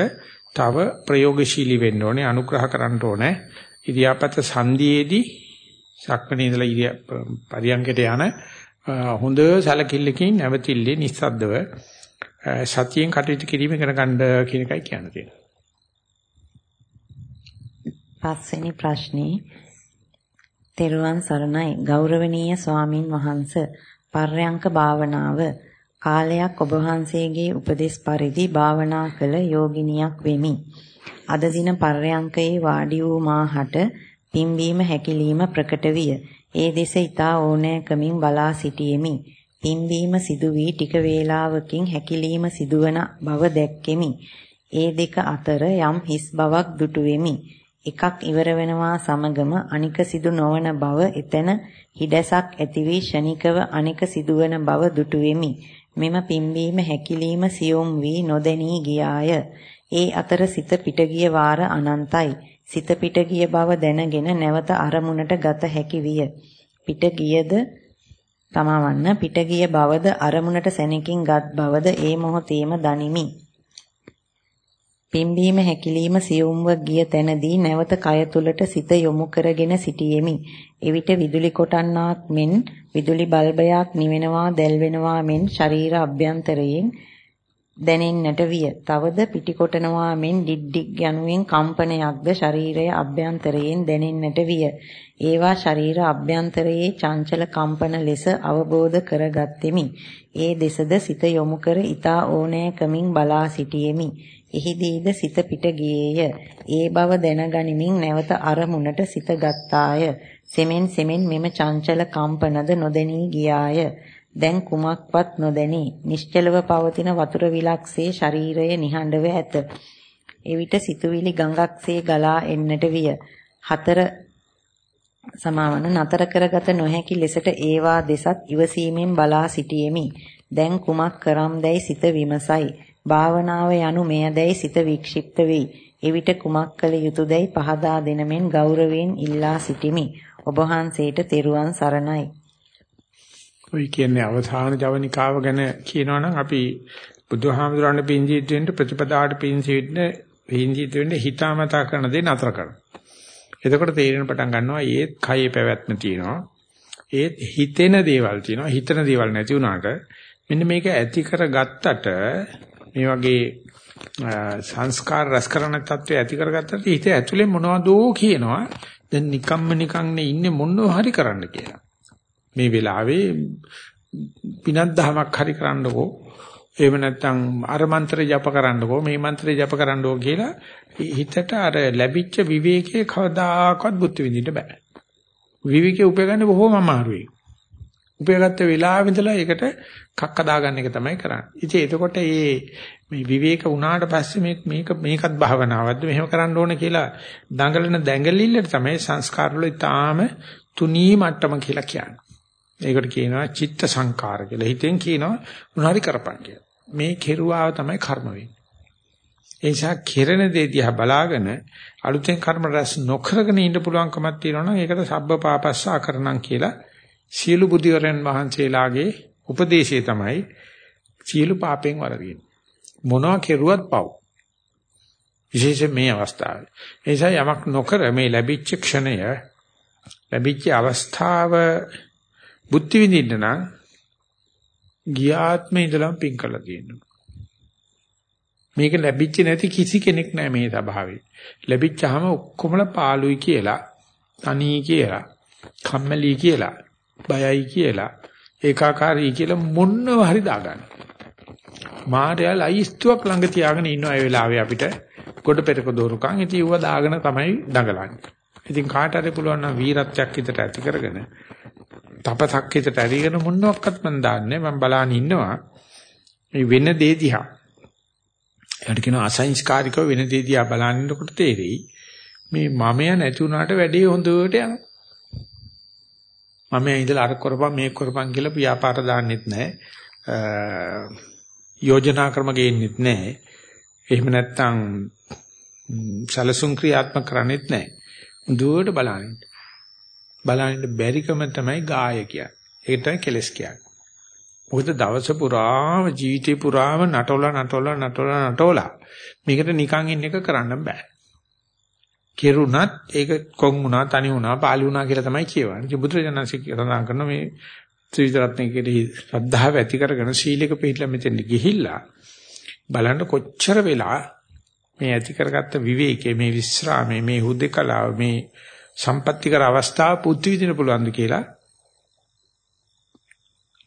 තව ප්‍රයෝගශීලී වෙන්න ඕනේ අනුග්‍රහ කරන්න ඕනේ ඉරියාපත සංදීයේදී සක්මණේ ඉඳලා ඉරියා පරියංගයට යන හොඳ සැලකිල්ලකින් නැවතිල්ලේ නිස්සද්දව සතියෙන් කටයුතු කිරීම ඉගෙන ගන්න කියන එකයි කියන්න තියෙන්නේ. පස්වෙනි ප්‍රශ්නේ තෙරුවන් සරණයි ගෞරවනීය ස්වාමින් වහන්ස පර්යංක භාවනාව කාලයක් ඔබ වහන්සේගේ උපදෙස් පරිදි භාවනා කළ යෝගිනියක් වෙමි. අද දින පර්යංකයේ වාඩි වූ මාහට පිම්බීම හැකිලිම ප්‍රකට විය. ඒ දෙස ඊතා ඕනෑකමින් බලා සිටියෙමි. පිම්බීම සිදු වී ටික වේලාවකින් හැකිලිම සිදුවන බව දැක්කෙමි. ඒ දෙක අතර යම් හිස් බවක් දුටු වෙමි. එකක් ඉවර වෙනවා සමගම අනික සිදු නොවන බව එතන හිඩැසක් ඇති වී ෂණිකව අනික සිදුවන බව දුටු වෙමි. මෙම පිම්බීම හැකිලිම සියුම් වී නොදැනී ගියාය. ඒ අතර සිත පිට ගිය වාර අනන්තයි. සිත පිට ගිය බව දැනගෙන නැවත අරමුණට ගත හැකි විය. පිට ගියද තමවන්න පිට ගිය බවද අරමුණට සැනකින් ගත් බවද ඒ මොහොතේම දනිමි. පිම්බීම හැකිලිම සියුම්ව ගිය තැනදී නැවත කය තුලට සිත යොමු කරගෙන සිටියෙමි. එවිට විදුලි කොටන්නාක් මෙන් විදුලි බල්බයක් නිවෙනවා දැල්වෙනවා මෙන් ශරීර අභ්‍යන්තරයෙන් දැනෙන්නට විය. තවද පිටිකොටනවා මෙන් ඩිඩ්ඩික් යනුවෙන් කම්පනයක්ද ශරීරයේ අභ්‍යන්තරයෙන් දැනෙන්නට විය. ඒවා ශරීර අභ්‍යන්තරයේ චංචල කම්පන ලෙස අවබෝධ කරගත්ෙමි. ඒ දෙසද සිත යොමු කර ඊතා ඕනෑකමින් බලා සිටියෙමි. එහිදීද සිත පිට ගියේය. ඒ බව දැනගනිමින් නැවත අරමුණට සිත ගත්තාය. සෙමෙන් සෙමෙන් මෙම චංචල කම්පනද නොදෙනී ගියාය. දැන් කුමක්වත් නොදැනී නිශ්චලව පවතින වතුර විලක්සේ ශරීරය නිහඬව ඇත. එවිට සිතුවිලි ගඟක්සේ ගලා එන්නට විය. හතර සමාවන නතර කරගත නොහැකි ලෙසට ඒවා දෙසත් ඉවසීමෙන් බලා සිටියෙමි. දැන් කුමක් කරම්දැයි සිත විමසයි. භාවනාව යනු මෙයදැයි සිත වික්ෂිප්ත වෙයි. එවිට කුමක් කළ යුතුයදැයි පහදා දෙනමෙන් ගෞරවයෙන් ඉල්ලා සිටිමි. ඔබ වහන්සේට තෙරුවන් සරණයි. ඔය කියන්නේ අවසාන ජවනිකාව ගැන කියනවනම් අපි බුදුහාමුදුරනේ පින්ජීත් වෙන්න ප්‍රතිපදාවට පින්ජීත් වෙන්න පින්ජීත් වෙන්න හිතාමතා කරන දේ නතර කරනවා. එතකොට තේරෙන පටන් ගන්නවා ඒත් කයේ පැවැත්ම තියෙනවා. ඒත් හිතෙන දේවල් තියෙනවා. හිතන දේවල් නැති වුණාට මෙන්න මේක ඇති කරගත්තට මේ වගේ සංස්කාර රැස් කරන තත්ත්වය ඇති කරගත්තට හිත ඇතුලේ මොනවදෝ කියනවා. දැන් නිකම්ම නිකන් ඉන්නේ මොනව හරි කරන්න කියලා. මේ වෙලාවේ පිනක් දහමක් හරි කරන්නකෝ එහෙම නැත්නම් අර මන්ත්‍රය ජප කරන්නකෝ මේ මන්ත්‍රය ජප කරන්නකෝ කියලා හිතට අර ලැබිච්ච විවේකයේ කවදාකවත් බුද්ධ විඳින්න බෑ. විවේකයේ උපයගන්න බොහොම අමාරුයි. උපයගත්ත වෙලාවෙ ඉඳලා ඒකට කක්ක දාගන්න එක තමයි කරන්නේ. ඉතින් එතකොට මේ මේ විවේක වුණාට පස්සේ මේ මේක මේකත් භාවනාවක්ද මෙහෙම කරන්න ඕන කියලා දඟලන දැඟලිල්ලට තමයි සංස්කාර වල ඊටාම තුනී මට්ටම කියලා කියන්නේ. ඒකට කියනවා චිත්ත සංකාර කියලා. හිතෙන් කියනවා මොනවාරි කරපන් කියලා. මේ කෙරුවාව තමයි කර්ම වෙන්නේ. ඒ නිසා කෙරෙන දේ දිහා බලාගෙන අලුතෙන් කර්ම රැස් නොකරගෙන ඉන්න පුළුවන්කමක් තියෙනවා නම් ඒකට සබ්බ පාපස්සා කරණම් කියලා සියලු බුද්ධවරයන් වහන්සේලාගේ උපදේශය තමයි සියලු පාපෙන් වරදින. මොනවා කෙරුවත් පව්. විශේෂයෙන් මේ අවස්ථාවේ. ඒ නිසා යමක් නොකර මේ ලැබිච්ච ක්ෂණය ලැබිච්ච අවස්ථාව බුද්ධ විඳින්න නම් ගියාත්මේ ඉඳලම පින් කරලා තියෙනවා. මේක ලැබිච්ච නැති කිසි කෙනෙක් නැහැ මේ ස්වභාවයේ. ලැබිච්චාම ඔක්කොමලා පාළුයි කියලා, තනී කියලා, කම්මැලි කියලා, බයයි කියලා, ඒකාකාරී කියලා මොන්නව හරි දාගන්න. මාර්යා ලයිස්තුවක් ළඟ තියාගෙන ඉන්න අය වෙලාවේ අපිට කොට පෙරක දෝරුකම් ඉතින් ඌව දාගෙන තමයි දඟලන්නේ. ඉතින් කාට හරි පුළුවන් නම් වීරත්වයක් හිතට ඇති කරගෙන තපසක් හිතට ඇරිගෙන මොනවත් මන් දාන්නේ මම බලාන ඉන්නවා. මේ වෙන දේ දිහා. ඒකට කියනවා අසංස්කාරිකව වෙන දේ දිහා බලනකොට තේරෙයි. මේ මමයා නැති වුණාට වැඩේ හොඳට යනවා. මමයා ඉඳලා අර කරපම් මේක කරපම් කියලා ව්‍යාපාර දාන්නෙත් නැහැ යෝජනා ක්‍රම ගේන්නෙත් නැහැ එහෙම නැත්නම් සලසුන් ක්‍රියාත්මක කරන්නෙත් නැහැ හොඳට බලනින්න බලන්න බැරිකම තමයි ගාය කියන්නේ. ඒක තමයි කෙලස් කියන්නේ. මොකද දවස පුරාම ජීවිතේ පුරාම නටවලා නටවලා නටවලා නටවලා මේකට නිකන් ඉන්න එක කරන්න බෑ. කෙරුණත් ඒක කොන් වුණා තනි වුණා පාළි වුණා කියලා තමයි කියවන්නේ. බුදුරජාණන්සේ සඳහන් කරන මේ ත්‍රිවිධ රත්නයේ ශ්‍රද්ධාව ඇති කරගෙන සීලයක පිළිලා මෙතෙන් ගිහිල්ලා බලන්න කොච්චර වෙලා මේ ඇති කරගත්ත විවේකයේ මේ විස්රාමයේ මේ හුදේකලාව මේ සම්පත්‍ති කර අවස්ථාව පුත්‍ති විදින පුළුවන්ද කියලා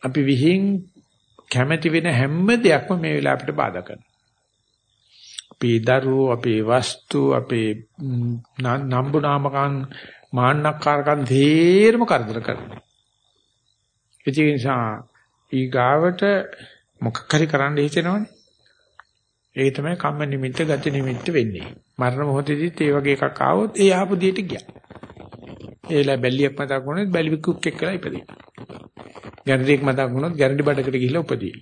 අපි විහිං කැමැති වෙන හැම දෙයක්ම මේ වෙලාව අපිට බාධා කරනවා. අපේ දරුවෝ, අපේ වස්තු, අපේ නම්බු නාමකන් මාන්නක්කාරකන් තේරම කරදර කරනවා. ඒ නිසා ඊගාවට මොකක් හරි කරන්න හිතෙනවනේ. ඒ තමයි කම්ම නිමිත්ත, ගති නිමිත්ත වෙන්නේ. මරණ මොහොතේදීත් ඒ වගේ එකක් ආවොත් ඒ ආපු දෙයට ගියා. ඒලා බැල්ලියක් මතක් වුණොත් බැලිවිකුක් එක්කලා ඉපදී. ගැරන්ඩියක් මතක් වුණොත් ගැරන්ඩි බඩකට ගිහිල්ලා උපදී.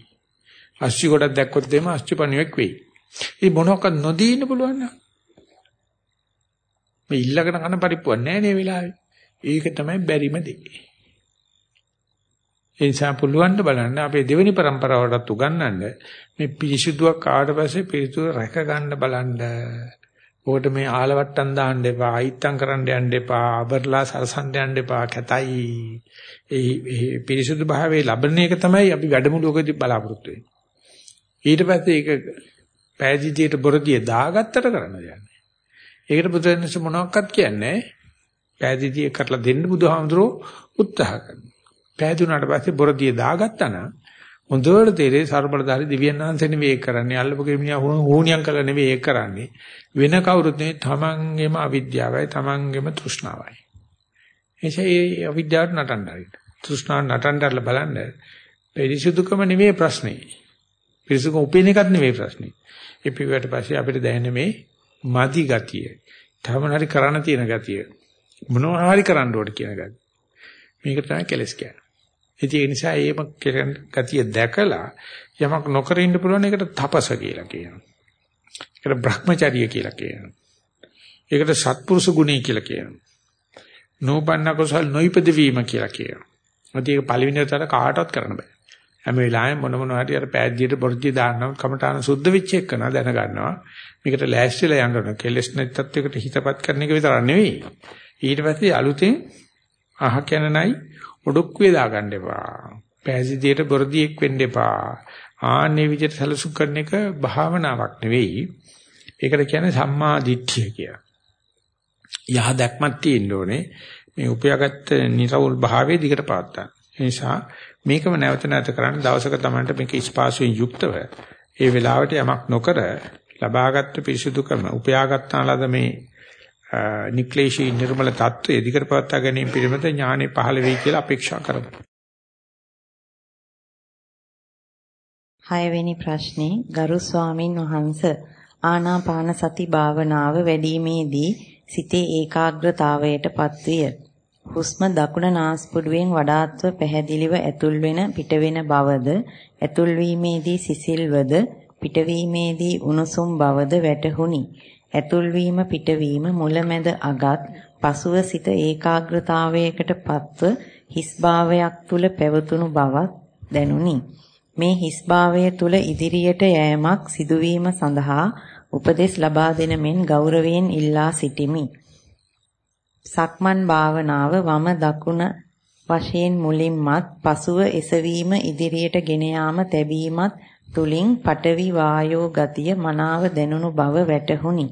අස්චි ගොඩක් දැක්කොත් එimhe අස්චි පණුවෙක් වෙයි. ඒ මොනවාක්වත් නොදී ඉන්න පුළුවන් නේද? මේ ඉල්ලගෙන කන පරිප්පුවක් නැහැ නේ වෙලාවේ. ඒක තමයි බැරිම දේ. ඒ නිසා පුළුවන් ද බලන්න අපේ දෙවෙනි પરම්පරාවටත් උගන්වන්න මේ පිරිසුදුවක් ආවට පස්සේ පිරිසුදු රැක ගන්න බලන්න. ඕකට මේ ආලවට්ටම් දාන්න එපා, අයිත්තම් කරන්න යන්න එපා, අබර්ලා සරසන්න යන්න එපා, කැතයි. ඒ පිරිසුදු භාවයේ ලබන එක තමයි අපි වැඩමුළුවකදී බලාපොරොත්තු වෙන්නේ. ඊට පස්සේ ඒක පෑදීතියට බොරදියේ දාගත්තට කරන්න යන්නේ. ඒකට බුදුරජාණන් මොනවක්වත් කියන්නේ පෑදීතිය කරලා දෙන්න බුදුහාමුදුරෝ උත්සාහ කරනවා. පෑදුනාට පස්සේ බොරදියේ දාගත්තා නම් හොඳට තේරෙයි ਸਰබලධාරි දිව්‍යන් වහන්සේ නෙවෙයි ඒක කරන්නේ අල්ලපු කෙමිනියා හුණියම් කරලා නෙවෙයි ඒක කරන්නේ වෙන කවුරුත් නෙවෙයි තමන්ගේම අවිද්‍යාවයි තමන්ගේම තෘෂ්ණාවයි එසේ අවිද්‍යාවට නටන්නයි තෘෂ්ණාව නටන්නදලා බලන්න පිරිසුදුකම නෙවෙයි ප්‍රශ්නේ පිරිසුදුකම උපේන එකත් නෙවෙයි ප්‍රශ්නේ ඒ පිටුවට පස්සේ අපිට දැනෙන්නේ මේ මදි ගතිය තවම හරි කරන්න තියෙන ගතිය මොනවා හරි කරන්න ඕනේ කියන ගතිය මේක තමයි කෙලස් කියන්නේ ඒ නිසා ඒම ගතිය දැකලා යමක් නොකර ඉන්න පුළුවන් එකට තපස කියලා කියනවා. ඒකට භ්‍රමචර්ය කියලා කියනවා. ඒකට සත්පුරුෂ ගුණය කියලා කියනවා. නෝපන්න කුසල් නොයිපද වීම කියලා කියනවා. මොකද ඒක පළවෙනිතර කාටවත් කරන්න බෑ. හැම වෙලාවෙම මොන මොන හරි අර පෑද්දියට බොර්ජි දානවා කමඨාන සුද්ධ වෙච්ච එකන දැනගන්නවා. මේකට ලෑස්තිලා යන්න කෙලස් නැත්තත් එකට හිතපත් කරන එක විතරක් නෙවෙයි. ඊට පස්සේ අලුතෙන් අහ කනනයි ඔඩොක්කුවේ දාගන්න එපා. පෑසිදියට බොරදියෙක් වෙන්න එපා. ආන්නේ විදිහට සැලසුම් කරන එක භාවනාවක් නෙවෙයි. ඒකට කියන්නේ සම්මා දිට්ඨිය කියලා. යහ දැක්මක් තියෙන්න ඕනේ. මේ උපයාගත්ත නිරවුල් භාවයේ දිගට පාත්තා. ඒ නිසා මේකම නැවත නැවත කරන්න දවසක Tamanට මේක ස්පාසුවෙන් යුක්තව ඒ වෙලාවට යමක් නොකර ලබාගත් පිරිසුදුකම උපයාගත්තා ලද මේ නික්ලේශී නිර්මල தত্ত্বය දිගට පවත්වා ගැනීම පිළිබඳ ඥානෙ පහළ වෙයි කියලා අපේක්ෂා කරමු. 6 වෙනි ප්‍රශ්නේ ගරු ස්වාමින් වහන්සේ ආනාපාන සති භාවනාව වැඩිීමේදී සිතේ ඒකාග්‍රතාවයට පත්විය. හුස්ම දකුණ නාස්පුඩුවෙන් වඩාත්ව පැහැදිලිව ඇතුල් වෙන පිටවෙන බවද ඇතුල් වීමේදී සිසිල්වද පිටවීමේදී උණුසුම් බවද වැටහුණි. ඇතුල්වීම පිටවීම මුලැමැද අගත් පසුව සිත ඒකාග්‍රතාවයකට පත්ව හිස්භාවයක් තුල පැවතුණු බවක් දැනුනි. මේ හිස්භාවය තුල ඉදිරියට යෑමක් සිදුවීම සඳහා උපදෙස් ලබා දෙන මෙන් ගෞරවයෙන් ඉල්ලා සිටිමි. සක්මන් භාවනාව වම දකුණ වශයෙන් මුලින්මත් පසුව එසවීම ඉදිරියට ගෙන යාම තැබීමත් තුලින් පටවි වායෝ ගතිය මනාව දැනුණු බව වැටහුණි.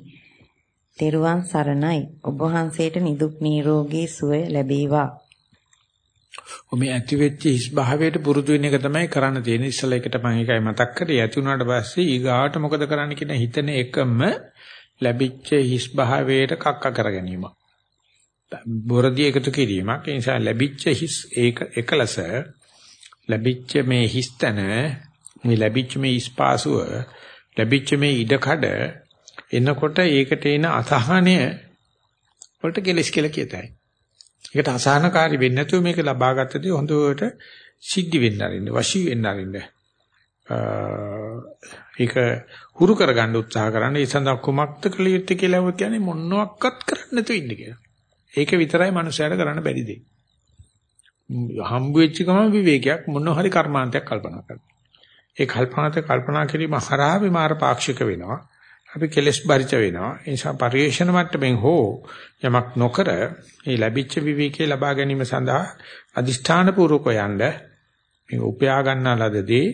තෙරුවන් සරණයි. ඔබ වහන්සේට නිදුක් නිරෝගී සුවය ලැබේවා. මේ ඇති වෙච්ච හිස් භාවයට පුරුදු වෙන එක තමයි කරන්න තියෙන්නේ. ඉස්සලා එකට මම ඒකයි මතක් කරේ. ඇති වුණාට පස්සේ ඊගාට මොකද කරන්න කියන හිතන එකම ලැබිච්ච හිස් භාවයට කක්ක කර ගැනීම. බොරදී එකතු කිරීමක්. ඒ නිසා ලැබිච්ච හිස් ඒක එකලස ලැබිච්ච මේ හිස්තන මේ ලැබිච්ච මේ ස්පාසුව ලැබිච්ච මේ ඉඩකඩ එනකොට ඒකට එන අසහනය වලට කෙලස් කියලා කියතයි. ඒකට අසහනකාරී වෙන්නේ නැතුව මේක ලබා ගත්තදී හොඳට සිද්ධි වෙන්න ආරින්න වශී වෙන්න ආරින්න. ඒක හුරු කරගන්න උත්සාහ කරන්න ඒ සඳහා කුමක්ද කළ යුත්තේ කියලා වුත් කියන්නේ මොනවත් කරන්න නැතුව ඉන්න කියලා. ඒක විතරයි මනුස්සයාට කරන්න බැරි දෙයක්. හම්බ වෙච්ච ගමන් විවේකයක් මොන හරි කර්මාන්තයක් කල්පනා කරනවා. ඒ කල්පනාත කල්පනා කිරීම හරහා විමාර පාක්ෂික වෙනවා. අපි කෙලස් බරිත වෙනවා. ඒ නිසා පරිේශන මට්ටමින් හෝ යමක් නොකර මේ ලැබිච්ච විවේකයේ ලබා ගැනීම සඳහා අදිෂ්ඨාන පූර්වක යන්න මේක උපයා ගන්නාලදදී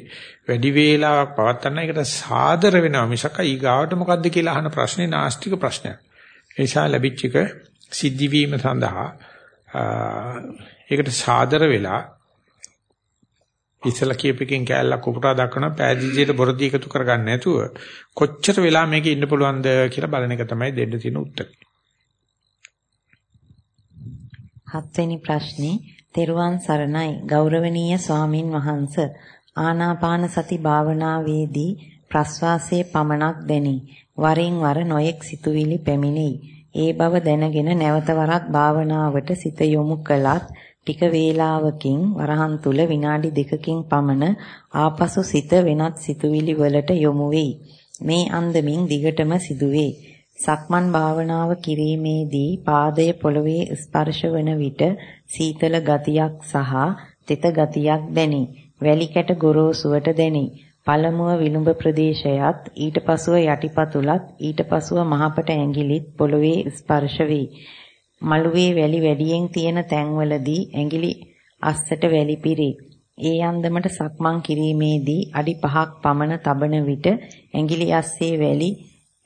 වැඩි වේලාවක් පවත්වන්න එකට සාදර වෙනවා මිසක ඊගාවට මොකද්ද කියලා අහන ප්‍රශ්නේ නාස්තික ප්‍රශ්නයක්. ඒ නිසා ලැබිච්ච එක සිද්ධි වීම සඳහා ඒකට සාදර වෙලා ඉස්සලා කියපෙකින් කෑල්ලක් උපුටා දක්වන පෑදීජයට බොරදී එකතු කරගන්න නැතුව කොච්චර වෙලා මේකේ ඉන්න පුළුවන්ද කියලා බලන එක තමයි දෙන්න තියෙන උත්තරය. හත්වෙනි ප්‍රශ්නේ. තෙරුවන් සරණයි. ගෞරවනීය ස්වාමින් වහන්ස ආනාපාන සති භාවනාවේදී ප්‍රස්වාසයේ පමණක් දැනි. වරින් වර නොයෙක් සිතුවිලි පැමිණෙයි. ඒ බව දැනගෙන නැවත වරක් භාවනාවට සිත යොමු කළත් ටික වේලාවකින් වරහන් තුල විනාඩි දෙකකින් පමණ ආපසු සිත වෙනත් සිතුවිලි වලට යොමු වෙයි. මේ අන්දමින් දිගටම සිදුවේ. සක්මන් භාවනාව කිරීමේදී පාදය පොළවේ ස්පර්ශ වන විට සීතල ගතියක් සහ තෙත ගතියක් දැනේ. වැලි කැට ගොරෝසුවට දැනේ. පළමුව විලුඹ ප්‍රදේශයත් ඊට පසුව යටිපතුලත් ඊට පසුව මහපට ඇඟිලිත් පොළවේ ස්පර්ශ වේ. මළුවේ වැලි වැඩියෙන් තියෙන තැන්වලදී ඇඟිලි අස්සට වැලි පිරේ. ඒ අන්දමට සක්මන් කිරීමේදී අඩි 5ක් පමණ තබන විට ඇඟිලි අස්සේ වැලි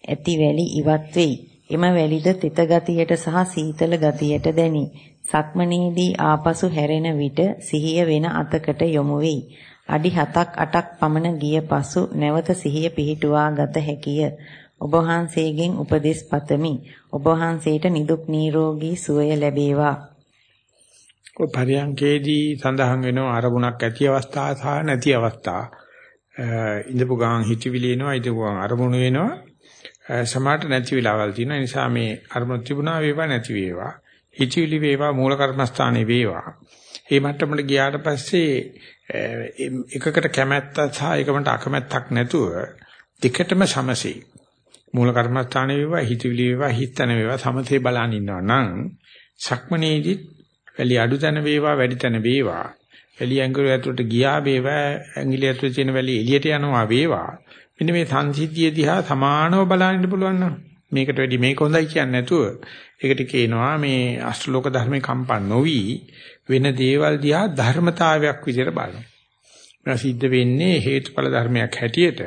ඇති වැලි ඉවත් වෙයි. එම වැලිද තෙත ගතියට සහ සීතල ගතියට දැනේ. සක්මනේදී ආපසු හැරෙන විට සිහිය වෙන අතකට යොමු වෙයි. අඩි 7ක් 8ක් පමණ ගිය පසු නැවත සිහිය පිහිටුවා ගත හැකිය. ඔබ වහන්සේගෙන් උපදෙස් පතමි. ඔබ වහන්සේට නිදුක් නිරෝගී සුවය ලැබේවා. ඔය පරියන්කේදී සඳහන් වෙනවා අරමුණක් ඇති අවස්ථා සහ නැති අවස්ථා. ඉඳපු ගමන් හිතවිලි එනවා, ඉඳපු ගමන් අරමුණු වෙනවා. සමහරට නැති වෙලාවල් තියෙනවා. ඒ නිසා මේ අරමුණු තිබුණා වේවා නැති වේවා. හිතවිලි වේවා මූල කර්මස්ථානේ වේවා. මේ මට්ටමට ගියාට පස්සේ එකකට කැමැත්ත සහ එකකට අකමැත්තක් නැතුව දෙකටම සමසේ. මූල කර්මස්ථානේ වේවා හිතවිලි වේවා හිතන වේවා සමතේ බලන් ඉන්නවා නම් සක්මනේදි වැලි අඩු තැන වේවා වැඩි තැන වේවා. වැලි ඇඟිලි ඇතුළට ගියා වේවා ඇඟිලි ඇතුළේ තියෙන වැලි එළියට යනවා වේවා. මෙන්න මේ සංසිද්ධිය දිහා සමානව බලන්න පුළුවන් නම් මේකට වැඩි මේක හොඳයි කියන්නේ නැතුව ඒකට කියනවා මේ අෂ්ටලෝක ධර්මේ කම්පා නොවි වෙන දේවල් දිහා ධර්මතාවයක් විදිහට බලනවා. සිද්ධ වෙන්නේ හේතුඵල ධර්මයක් හැටියට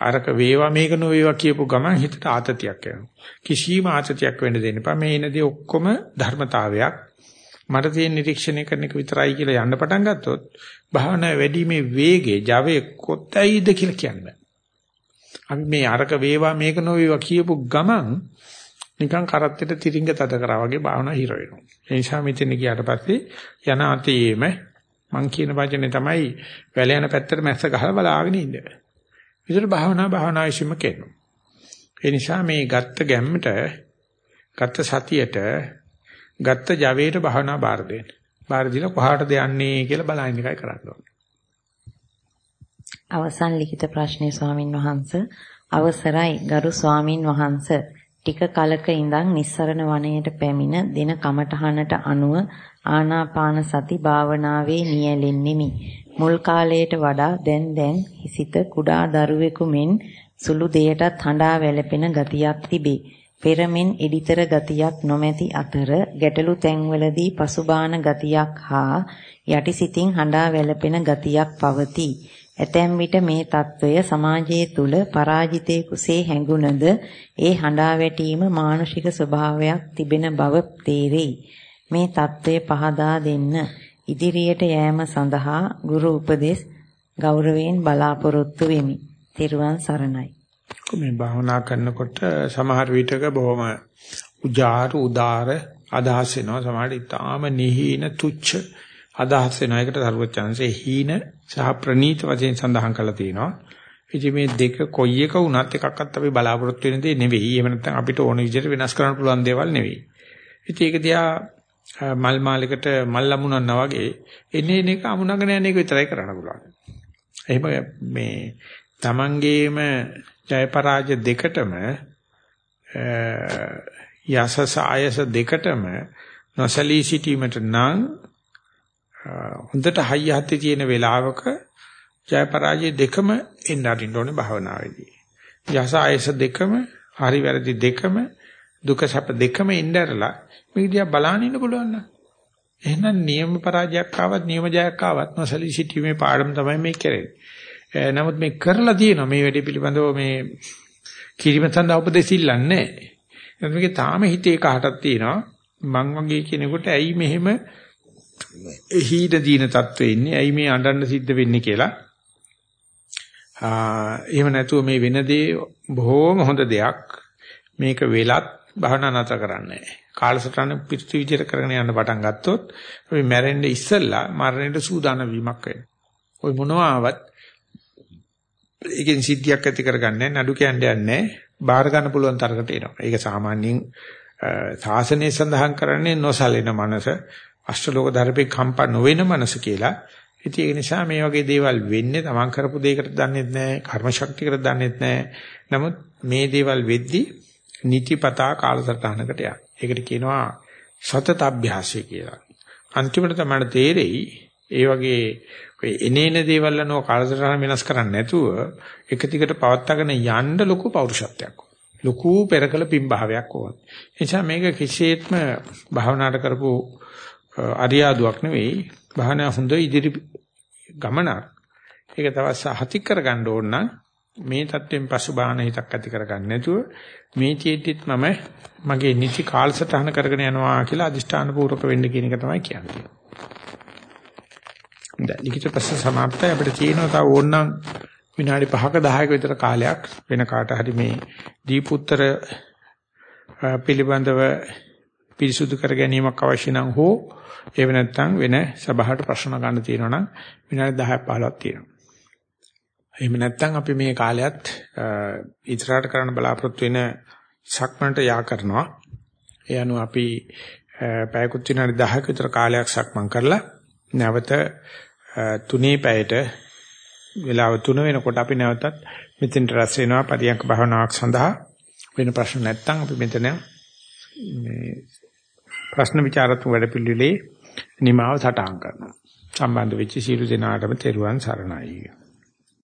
අරක වේවා මේක නොවේවා කියපු ගමන් හිතට ආතතියක් එනවා. කිසිම ආතතියක් වෙන්න දෙන්න එපා. මේ එනදී ඔක්කොම ධර්මතාවයක්. මට තියෙන නිරීක්ෂණය කරන එක විතරයි කියලා යන්න පටන් ගත්තොත් භාවනා වැඩිමේ වේගේ Java කොතයිද කියලා කියන්නේ. අපි මේ අරක වේවා මේක නොවේවා කියපු ගමන් නිකන් කරත්තෙට තිරින්ග තද කරා වගේ භාවනා හිර වෙනවා. ඒ නිසා මෙතන ගියාට පස්සේ යන අතේම මං කියන වචනේ තමයි වැල යන පැත්තට මැස්ස ගහලා බලාගෙන ඉන්න. විතර භාවනා භාවනා විශ්ීම කරනවා. ඒ නිසා මේ ගත්ත ගැම්මට ගත්ත සතියට ගත්ත ජවයට භාවනා බාර දෙන්න. බාර දීලා කොහාටද යන්නේ කියලා බලන්න එකයි කරන්න ඕනේ. අවසන් ලිඛිත ප්‍රශ්නේ ස්වාමින් වහන්සේ අවසරයි ගරු ස්වාමින් වහන්සේ ටික කලක ඉඳන් නිස්සරණ වනයේට පැමිණ දින කමඨහනට අනුව ආනාපාන සති භාවනාවේ නියැලෙන්නෙමි. මුල් කාලයට වඩා දැන් දැන් හිසිත කුඩා දරුවෙකු මෙන් සුළු දෙයටත් හඬා වැළපෙන ගතියක් තිබේ. පෙරමෙන් එඩිතර ගතියක් නොමැති අතර ගැටලු තැන්වලදී පසුබාන ගතියක් හා යටිසිතින් හඬා වැළපෙන ගතියක් පවතී. ඇතැම් විට මේ తত্ত্বය සමාජයේ තුල පරාජිතයෙකුසේ හැඟුණද ඒ හඬා වැටීම මානසික ස්වභාවයක් තිබෙන බව තේරෙයි. මේ తত্ত্বය පහදා දෙන්න ඉදිරියට යෑම සඳහා ගුරු උපදෙස් ගෞරවයෙන් බලාපොරොත්තු වෙමි. තෙරුවන් සරණයි. මේ භාවනා කරනකොට සමහර විටක බොහොම උජාරු උදාර අදහස් වෙනවා. සමහර ඉතාම නිහීන තුච්ච අදහස් වෙනවා. ඒකට සර්වචන්සේ හීන සහ ප්‍රනීත වශයෙන් සඳහන් කරලා තියෙනවා. ඉතින් මේ දෙක කොයි එක වුණත් එකක්වත් අපි බලාපොරොත්තු වෙන දේ නෙවෙයි. එහෙම නැත්නම් අපිට ඕන විදිහට වෙනස් කරන්න පුළුවන් දේවල් නෙවෙයි. ඉතින් ඒක දිහා මල් මාලයකට මල් ලැබුණා වගේ එන්නේ එන එක අමුණගෙන යන එක විතරයි කරන්න පුළුවන්. එහෙම මේ Tamangeema ජය පරාජය දෙකටම යසස ආයස දෙකටම නොසලී සිටීමට නම් හොඳට හයිය හත්තේ තියෙන වෙලාවක ජය පරාජය දෙකම එන්න අරින්න ඕනේ භාවනාවේදී. යස ආයස දෙකම හරි වැරදි දෙකම දුක සැප දෙකම එන්න ඇරලා මේක දිහා බලන්න ඉන්න පුළුවන් නම් එහෙනම් නියම පරාජයක් ආවත් නියම ජයක් ආවත් නොසලී සිටීමේ පාඩම තමයි මේ කරන්නේ. නමුත් මේ කරලා තියෙනවා මේ වැඩේ පිළිබඳව මේ කිරිම සඳහා උපදෙස් ඉල්ලන්නේ නැහැ. මේකේ තාම හිතේ කාටක් තියෙනවා මං වගේ කෙනෙකුට ඇයි මෙහෙම හීන දීන තත්ත්වෙ ඉන්නේ ඇයි මේ අඬන්න සිද්ධ වෙන්නේ කියලා ආ එහෙම නැතුව මේ වෙන දේ බොහොම හොඳ දෙයක් මේක වෙලත් භවනා නැතර කරන්නේ කාලසටහන පිටු විදියට කරගෙන යන්න පටන් ගත්තොත් අපි මැරෙන්න ඉස්සෙල්ලා මරණයට සූදානම් වීමක් වෙනවා. ওই මොනවා ආවත් ඒකෙන් සිද්ධියක් ඇති කරගන්නේ නඩු කියන්නේ නැහැ. බාර ගන්න පුළුවන් තරකට එනවා. ඒක සාමාන්‍යයෙන් සාසනයේ සඳහන් කරන්නේ නොසලෙන මනස, අෂ්ටලෝක ධර්මේ කම්පා නොවන මනස කියලා. ඉතින් ඒක නිසා මේ වගේ දේවල් වෙන්නේ තමන් කරපු දෙයකට දන්නේ නැහැ, කර්ම ශක්තියකට දන්නේ නැහැ. නමුත් මේ දේවල් වෙද්දී නිතිපතා කාලසටහනකට යන. ඒකට කියනවා සතත අභ්‍යාසය කියලා. අන්තිමට තමයි තේරෙයි ඒ වගේ ඔය එනේන දේවල් නෝ කාලසටහන වෙනස් කරන්නේ නැතුව එක දිගට පවත්වාගෙන යන්න ලොකු පෞරුෂත්වයක් ලොකු පෙරකල පිම්භාවයක් ඕන. ඒ නිසා මේක කිසිසේත්ම භාවනාට කරපු අරියාදුවක් නෙවෙයි භාවනා හොඳ ඉදිරි ගමනක්. ඒක තවත් සහතික කරගන්න ඕන නම් මේ தත්වෙන් පසු බාහන හිතක් ඇති කරගන්න නැතුව මේ චේතිත් මම මගේ නිසි කාලසටහන කරගෙන යනවා කියලා අදිෂ්ඨාන පූර්වක වෙන්න කියන එක තමයි කියන්නේ. දැන් ලිඛිත ප්‍රශ්න સમાප්තයි අපිට තියෙනවා තව ඕනනම් විනාඩි 5ක 10ක විතර කාලයක් වෙන කාට හරි මේ දීපුත්‍ර පිළිබඳව පිරිසුදු කර ගැනීමක් අවශ්‍ය නම් හෝ ඒව නැත්නම් වෙන සභාවට ප්‍රශ්න ගන්න තියෙනවා නම් විනාඩි 10ක් 15ක් තියෙනවා. එහෙම නැත්නම් අපි මේ කාලයත් ඉතරාට කරන්න බලාපොරොත්තු වෙන සක්මන්ට යා කරනවා. ඒ අනුව අපි පැයකුත් විනාඩි 10ක විතර කාලයක් සක්මන් කරලා නැවත තුනේ පැයට වෙලාව 3 වෙනකොට අපි නැවතත් මෙතෙන්ට රැස් වෙනවා පරියන්ක භාවනාවක් සඳහා වෙන ප්‍රශ්න නැත්නම් අපි මෙතන මේ ප්‍රශ්න විචාරතු වැඩපිළිවෙලේ නිමාව සටහන් කරනවා. සම්බන්ධ වෙච්ච සියලු දෙනාටම තෙරුවන් සරණයි.